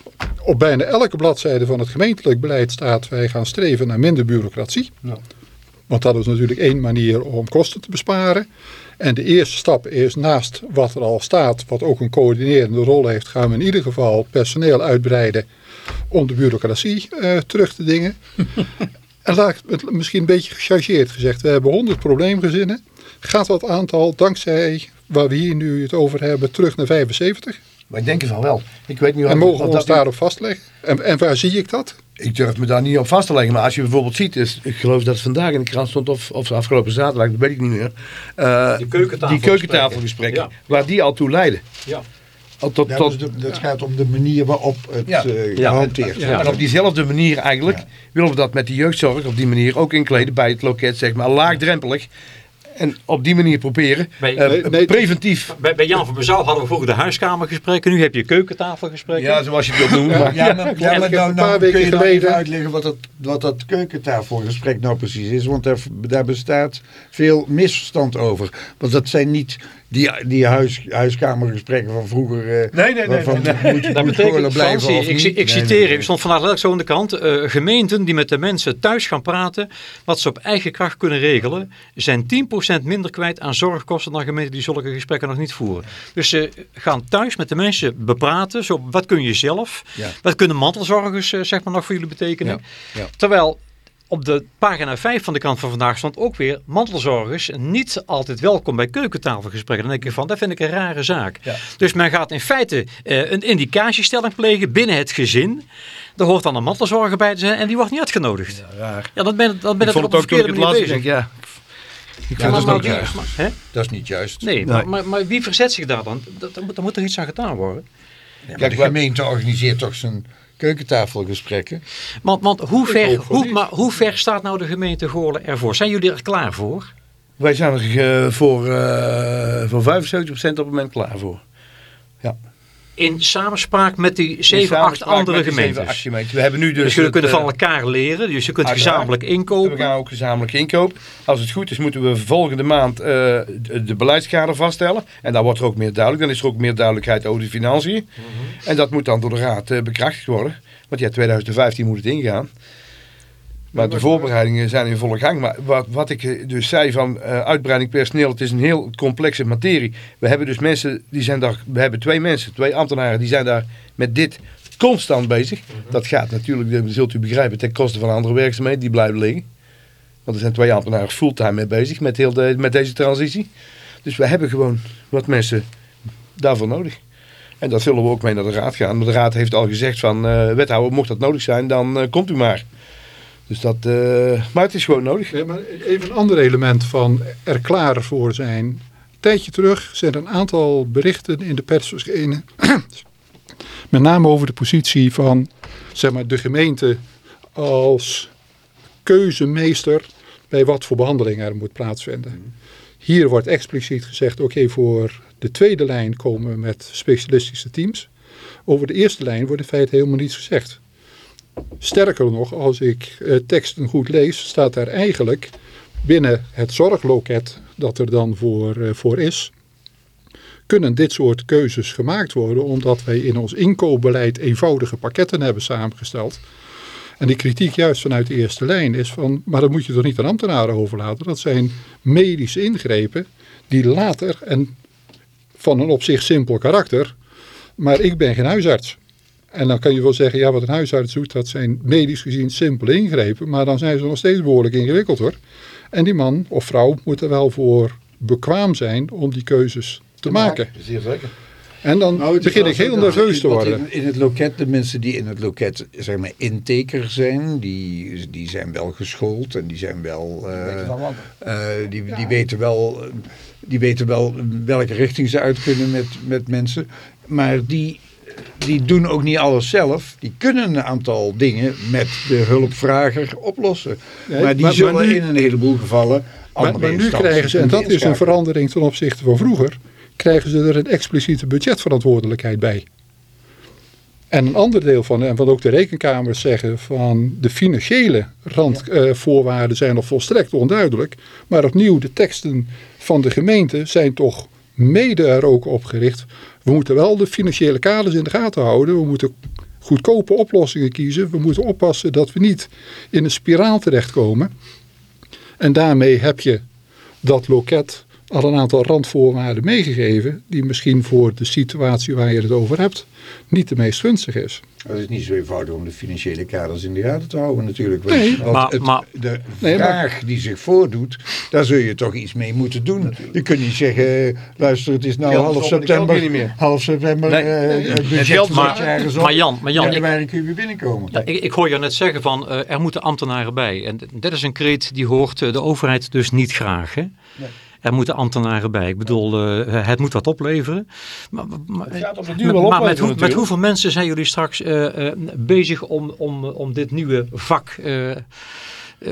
Op bijna elke bladzijde van het gemeentelijk beleid staat wij gaan streven naar minder bureaucratie. Ja. Want dat is natuurlijk één manier om kosten te besparen. En de eerste stap is naast wat er al staat, wat ook een coördinerende rol heeft, gaan we in ieder geval personeel uitbreiden om de bureaucratie eh, terug te dingen. [LAUGHS] en laat ik het misschien een beetje gechargeerd gezegd, we hebben 100 probleemgezinnen. Gaat dat aantal dankzij waar we hier nu het over hebben terug naar 75? Maar ik denk het van wel. Ik weet niet En mogen we ons daarop vastleggen? En, en waar zie ik dat? Ik durf me daar niet op vast te leggen. Maar als je bijvoorbeeld ziet, is, ik geloof dat het vandaag in de krant stond of, of afgelopen zaterdag, dat weet ik niet meer. eh, Die keukentafelgesprekken. die keukentafelgesprekken, Ja. waar die al toe leiden. Ja. Al tot, ja, dus de- het gaat om de manier waarop het Ja. eh, gehanteerd Ja. wordt. En op diezelfde manier eigenlijk willen we dat met de jeugdzorg op die manier ook inkleden bij het loket, zeg maar, laagdrempelig. En op die manier proberen, Bij- eh, Nee, preventief. Bij, bij Jan van Bezouw hadden we vroeger de huiskamergesprekken. Nu heb je keukentafelgesprekken. Ja, zoals je het wilt noemen. maar- Ja, maar, ja, nou, een paar nou weken kun je nou geleden- even uitleggen wat dat, wat dat keukentafelgesprek nou precies is. Want daar, daar bestaat veel misverstand over. Want dat zijn niet die, die huis, huiskamergesprekken van vroeger. eh, Nee, nee, nee, waarvan nee, nee. Moet, Dat moet betekent, blijven Fransie, of ik, niet? ik Nee, citeer, nee, nee. ik stond vandaag letterlijk zo in de krant. eh, gemeenten die met de mensen thuis gaan praten, wat ze op eigen kracht kunnen regelen, zijn 10% minder kwijt aan zorgkosten dan gemeenten die zulke gesprekken nog niet voeren. Dus ze gaan thuis met de mensen bepraten, zo, wat kun je zelf, Ja. wat kunnen mantelzorgers eh, zeg maar nog voor jullie betekenen. Ja, ja. Terwijl op de pagina 5 van de krant van vandaag stond ook weer mantelzorgers niet altijd welkom bij keukentafelgesprekken. Dan denk ik van, dat vind ik een rare zaak. Ja. Dus men gaat in feite eh, een indicatiestelling plegen binnen het gezin. Er hoort dan een mantelzorger bij te zijn en die wordt niet uitgenodigd. Ja, Raar. dan ben, dan ben Ik je het op ook verkeerde manier bezig. denk, ja. Ik Ja, dat het is juist. maar-? Dat is niet juist. Nee, Nee. Maar, maar, maar wie verzet zich daar dan? Dat, dan, moet, moet er iets aan gedaan worden. Ja, maar Kijk, de gemeente organiseert toch zijn keukentafelgesprekken. Want, want hoe, ver, hoe, maar hoe ver staat nou de gemeente Goorlen ervoor? Zijn jullie er klaar voor? Wij zijn er eh, voor, eh voor 75% op het moment klaar voor. In samenspraak met die In 7, 8 samenspraak andere zeven, gemeentes. acht gemeenten. We hebben nu dus... Dus jullie het, kunnen van eh, elkaar leren. Dus je kunt uiteraard. gezamenlijk We inkopen. gaan ook gezamenlijk inkopen. Als het goed is moeten we volgende maand eh, de, de beleidskader vaststellen. En dan wordt er ook meer duidelijk. Dan is er ook meer duidelijkheid over de financiën. Mhm. En dat moet dan door de raad eh, bekrachtigd worden. Want ja, 2015 moet het ingaan. Maar de voorbereidingen zijn in volle gang. Maar wat, wat ik eh, dus zei van eh, uitbreiding personeel, het is een heel complexe materie. We hebben dus mensen, die zijn daar, we hebben twee mensen, twee ambtenaren, die zijn daar met dit constant bezig. Dat gaat natuurlijk, dat zult u begrijpen, ten koste van andere werkzaamheden die blijven liggen. Want er zijn twee ambtenaren fulltime mee bezig met, heel de, met deze transitie. Dus we hebben gewoon wat mensen daarvoor nodig. En dat zullen we ook mee naar de raad gaan. Maar de raad heeft al gezegd van eh, wethouder, mocht dat nodig zijn, dan komt u maar. Dus dat, eh, maar het is gewoon nodig. Ja, maar even een ander element van er klaar voor zijn. Een tijdje terug zijn er een aantal berichten in de pers [COUGHS] verschenen. Met name over de positie van zeg maar, de gemeente als keuzemeester bij wat voor behandeling er moet plaatsvinden. Hier wordt expliciet gezegd, oké, voor de tweede lijn komen we met specialistische teams. Over de eerste lijn wordt in feite helemaal niets gezegd. Sterker nog, als ik eh, teksten goed lees, staat daar eigenlijk binnen het zorgloket dat er dan voor, eh, voor is, kunnen dit soort keuzes gemaakt worden omdat wij in ons inkoopbeleid eenvoudige pakketten hebben samengesteld. En die kritiek juist vanuit de eerste lijn is van, maar dat moet je toch niet aan ambtenaren overlaten. Dat zijn medische ingrepen die later, en van een op zich simpel karakter, maar ik ben geen huisarts. En dan kan je wel zeggen, ja wat een huisarts doet, dat zijn medisch gezien simpele ingrepen. Maar dan zijn ze nog steeds behoorlijk ingewikkeld hoor. En die man of vrouw moet er wel voor bekwaam zijn om die keuzes te maken. Zeer zeker. En dan Nou, begin ik heel nerveus te worden. In, in het loket, de mensen die in het loket zeg maar inteker zijn, die, die zijn wel geschoold en die zijn wel, eh, eh, die, die, weten wel, die weten wel welke richting ze uit kunnen met, met mensen. Maar die, die doen ook niet alles zelf. Die kunnen een aantal dingen met de hulpvrager oplossen. Nee, maar die maar- zullen maar nu- in een heleboel gevallen Maar, andere maar nu instanties krijgen ze, en dat is een verandering ten opzichte van vroeger, krijgen ze er een expliciete budgetverantwoordelijkheid bij. En een ander deel van, en wat ook de rekenkamers zeggen, van de financiële randvoorwaarden zijn nog volstrekt onduidelijk. Maar opnieuw, de teksten van de gemeente zijn toch mede er ook op gericht. We moeten wel de financiële kaders in de gaten houden. We moeten goedkope oplossingen kiezen. We moeten oppassen dat we niet in een spiraal terechtkomen. En daarmee heb je dat loket al een aantal randvoorwaarden meegegeven, die misschien voor de situatie waar je het over hebt, niet de meest gunstig is. Het is niet zo eenvoudig om de financiële kaders in de gaten te houden natuurlijk. Nee. want Maar- het- maar- de Nee, maar- vraag die zich voordoet, daar zul je toch iets mee moeten doen. Je kunt niet zeggen, luister het is nou Geld half op en september, weer niet meer. half september, Nee. eh, het budget geld is het op. Maar Jan, maar Jan, ik- januari kun je weer binnenkomen. Ja, ik, ik hoor je net zeggen van eh, er moeten ambtenaren bij. En dit is een kreet die hoort eh, de overheid dus niet graag. Hè? Er moeten ambtenaren bij. Ik bedoel, eh, het moet wat opleveren. Maar, maar, Het gaat op de duur wel maar met, hoe- hoeveel mensen zijn jullie straks eh, eh, bezig om, om, om dit nieuwe vak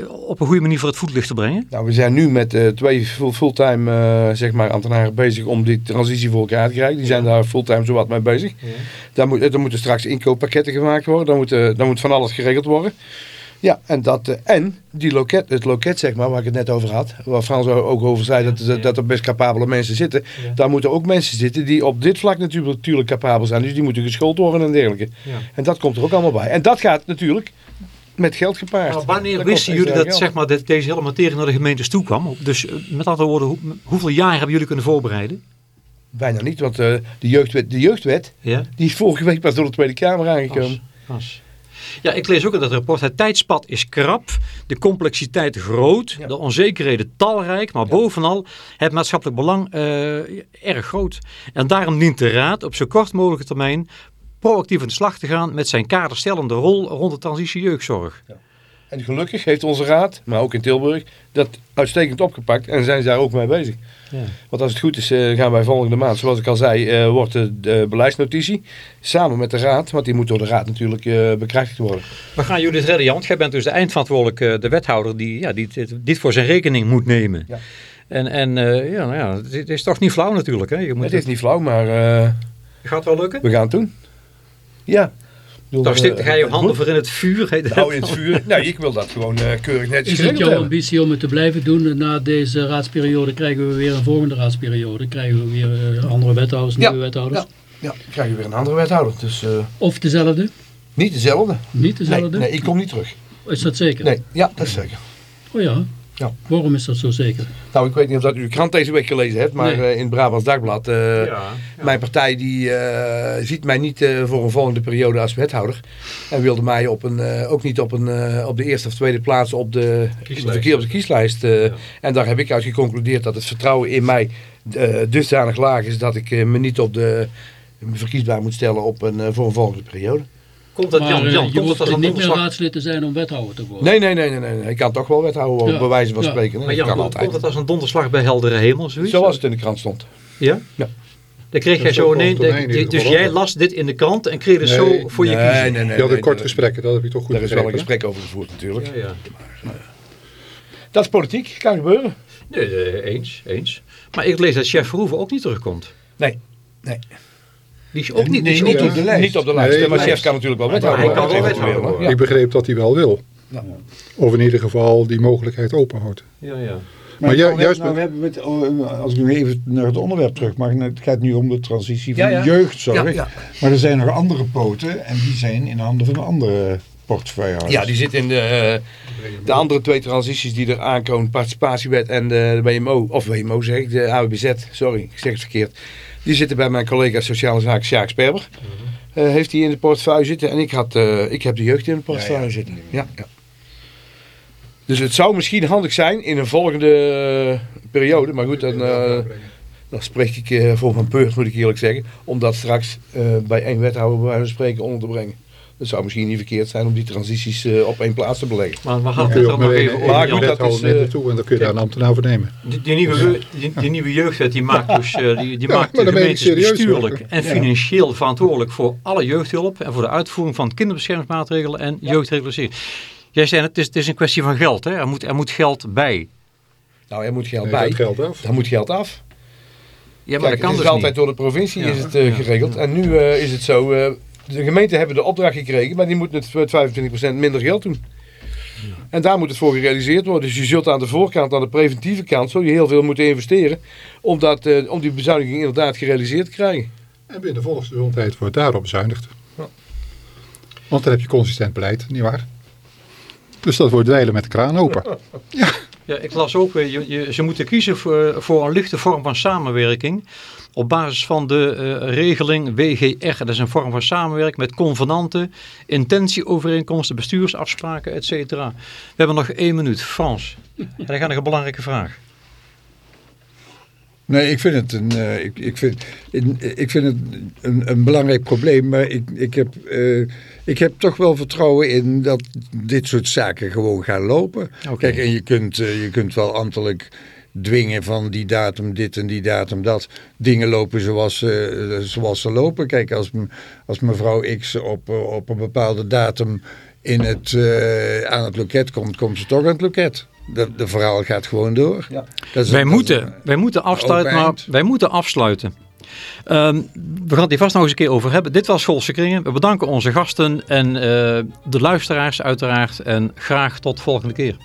op een goede manier voor het voetlicht te brengen? Nou, we zijn nu met twee full- fulltime zeg maar ambtenaren bezig om die transitie voor elkaar te krijgen. Die zijn daar fulltime zowat mee bezig. Daar, moet, er moeten straks inkooppakketten gemaakt worden. Dan moet, dan moet van alles geregeld worden. Ja, en, dat, eh, en die loket, het loket zeg maar, waar ik het net over had. Waar Frans ook over zei dat, dat, dat er best capabele mensen zitten. Daar moeten ook mensen zitten die op dit vlak natuurlijk, natuurlijk capabel zijn. Dus die moeten geschoold worden en dergelijke. En dat komt er ook allemaal bij. En dat gaat natuurlijk met geld gepaard. Maar wanneer Dat wisten jullie dat geld. zeg maar, dat deze hele materie naar de gemeentes toe kwam? Dus eh, met andere woorden, hoe- hoeveel jaar hebben jullie kunnen voorbereiden? Bijna niet, want eh, de, jeugdwet, de jeugdwet die is vorige week pas door de Tweede Kamer aangekomen. As, as. Ja, ik lees ook in dat rapport. Het tijdspad is krap, de complexiteit groot, Ja. de onzekerheden talrijk, maar bovenal het maatschappelijk belang eh, erg groot. En daarom dient de Raad op zo kort mogelijke termijn proactief aan de slag te gaan met zijn kaderstellende rol rond de transitie jeugdzorg. En gelukkig heeft onze raad, maar ook in Tilburg, dat uitstekend opgepakt en zijn ze daar ook mee bezig. Ja. Want als het goed is, eh, gaan wij volgende maand, zoals ik al zei, eh, wordt de, de beleidsnotitie samen met de raad, want die moet door de raad natuurlijk eh, bekrachtigd worden. We gaan redden, Jan. Jij bent dus de eindverantwoordelijke, de wethouder die, ja, die dit, voor zijn rekening moet nemen. Ja. En, en ja, nou ja, het is- toch niet flauw natuurlijk. Hè? Je moet Het is niet flauw, maar Gaat het wel lukken? we gaan het doen. Ja. Dan stik ga je handen voor in het vuur. heet. Nou, in het vuur. [LAUGHS] Nee, ik wil dat gewoon eh, keurig netjes Is het jouw hebben. ambitie om het te blijven doen? Na deze raadsperiode krijgen we weer een volgende raadsperiode. Krijgen we weer eh, andere wethouders, Ja, nieuwe wethouders. Ja, ja, dan krijg je weer een andere wethouder. Dus eh, Of dezelfde? niet dezelfde. Niet Nee, dezelfde? nee, ik kom niet terug. Is dat zeker? Nee, ja, dat is zeker. Oh ja. Ja. Waarom is dat zo zeker? Nou, ik weet niet of dat u de krant deze week gelezen hebt, maar Nee. eh, in het Brabants Dagblad, eh, Ja, mijn partij die eh, ziet mij niet eh, voor een volgende periode als wethouder. En wilde mij op een, eh, ook niet op, een, eh, op de eerste of tweede plaats op de, Kieslijst. verkeer op de kieslijst. eh. En daar heb ik uit geconcludeerd dat het vertrouwen in mij eh, dusdanig laag is dat ik me niet op de verkiesbaar moet stellen op een, eh, voor een volgende periode. Komt dat, maar Jan, eh, Jan, je hoeft als niet meer raadslid te zijn om wethouder te worden? Nee, nee, nee, nee, nee, nee. Ik kan toch wel wethouder Ja. op bij wijze van Ja. spreken. Maar dat Jan, kan komt altijd. dat als een donderslag bij heldere hemel? Zoiets? Zoals het in de krant stond. Ja? Ja. Dan kreeg jij zo ineens... Dus jij las dit in de krant en kreeg het Nee, zo voor je nee, kiezen? nee, nee. Je had nee, een kort nee. gesprekken, dat heb je toch goed Daar is wel een gesprek over gevoerd natuurlijk. Ja, ja. Dat is politiek, kan gebeuren. Nee, eh, eens, eens. Maar ik lees dat chef Verhoeven ook niet terugkomt. Nee, nee. Die is ook niet... is niet op de lijst. Niet op de lijst, Nee, maar chef kan natuurlijk wel wethouder worden, worden. Ik begreep dat hij wel wil. Ja. Of in ieder geval die mogelijkheid openhoudt. Ja, ja. Maar, Maar ju- nou, we- juist nou, we hebben het, oh, als ik nu even naar het onderwerp terug mag, het gaat nu om de transitie van Ja, ja. de jeugdzorg. Ja, ja. Maar er zijn nog andere poten en die zijn in handen van andere portefeuillehouders. Ja, die zit in de, eh, de andere twee transities die er aankomen, participatiewet en de, de WMO, of WMO zeg ik, de AWBZ, sorry, ik zeg het verkeerd. Die zitten bij mijn collega Sociale Zaken Sjaak Sperber. Eh, heeft hij in de portefeuille zitten en ik, had, eh, ik heb de jeugd in de portefeuille Ja, ja. zitten. Ja, ja. Dus het zou misschien handig zijn in een volgende eh, periode, maar goed, dan, dan spreek ik voor mijn beurt, moet ik eerlijk zeggen, om dat straks bij één wethouder bij wijze van spreken onder te brengen. Het zou misschien niet verkeerd zijn om die transities eh, op één plaats te beleggen. Maar we kun het er ook nog even over. Maar Jan. goed, dat is, eh, naartoe en dan kun je daar een ambtenaar voor nemen. Die, die, nieuwe, die, die nieuwe jeugdwet die maakt dus eh, die, die Ja, maakt maar de je gemeentes bestuurlijk en financieel verantwoordelijk voor alle jeugdhulp en voor de uitvoering van kinderbeschermingsmaatregelen en jeugdregulatie. Jij zei het, het is, het is een kwestie van geld. Hè? Er, moet, er moet geld bij. Nou, er moet geld Nee, bij. dat geld af. Daar moet geld af. Ja, maar Kijk, dat kan het is dus altijd niet. door de provincie Ja, is het ja, geregeld. En nu eh, is het zo, eh, de gemeenten hebben de opdracht gekregen, maar die moeten het met 25% minder geld doen. En daar moet het voor gerealiseerd worden. Dus je zult aan de voorkant, aan de preventieve kant, zul je heel veel moeten investeren om, dat, eh, om die bezuiniging inderdaad gerealiseerd te krijgen. En binnen volksgezondheid wordt daarop bezuinigd. Ja. Want dan heb je consistent beleid, nietwaar? Dus dat wordt dweilen met de kraan open. [LAUGHS] Ja, ik las ook, eh, je, je, ze moeten kiezen voor, voor een lichte vorm van samenwerking. Op basis van de eh, regeling WGR. Dat is een vorm van samenwerking met convenanten, intentieovereenkomsten, bestuursafspraken, etc. We hebben nog één minuut. Frans, [LAUGHS] dan gaat nog een belangrijke vraag. Nee, ik vind het een, eh, ik, ik vind, in- ik vind het een, een belangrijk probleem, maar ik, ik, heb, eh, ik heb toch wel vertrouwen in dat dit soort zaken gewoon gaan lopen. Kijk, en je kunt, eh, je kunt wel ambtelijk dwingen van die datum dit en die datum dat. Dingen lopen zoals, zoals ze lopen. Kijk, als, als mevrouw X op, op een bepaalde datum in het, eh, aan het loket komt, komt ze toch aan het loket. De, de verhaal gaat gewoon door. Ja. Dat is- Wij dat is- moeten, wij moeten afsluiten, maar wij moeten afsluiten. Ehm, we gaan het hier vast nog eens een keer over hebben. Dit was Schoolse Kringen. We bedanken onze gasten en eh, de luisteraars uiteraard. En graag tot de volgende keer.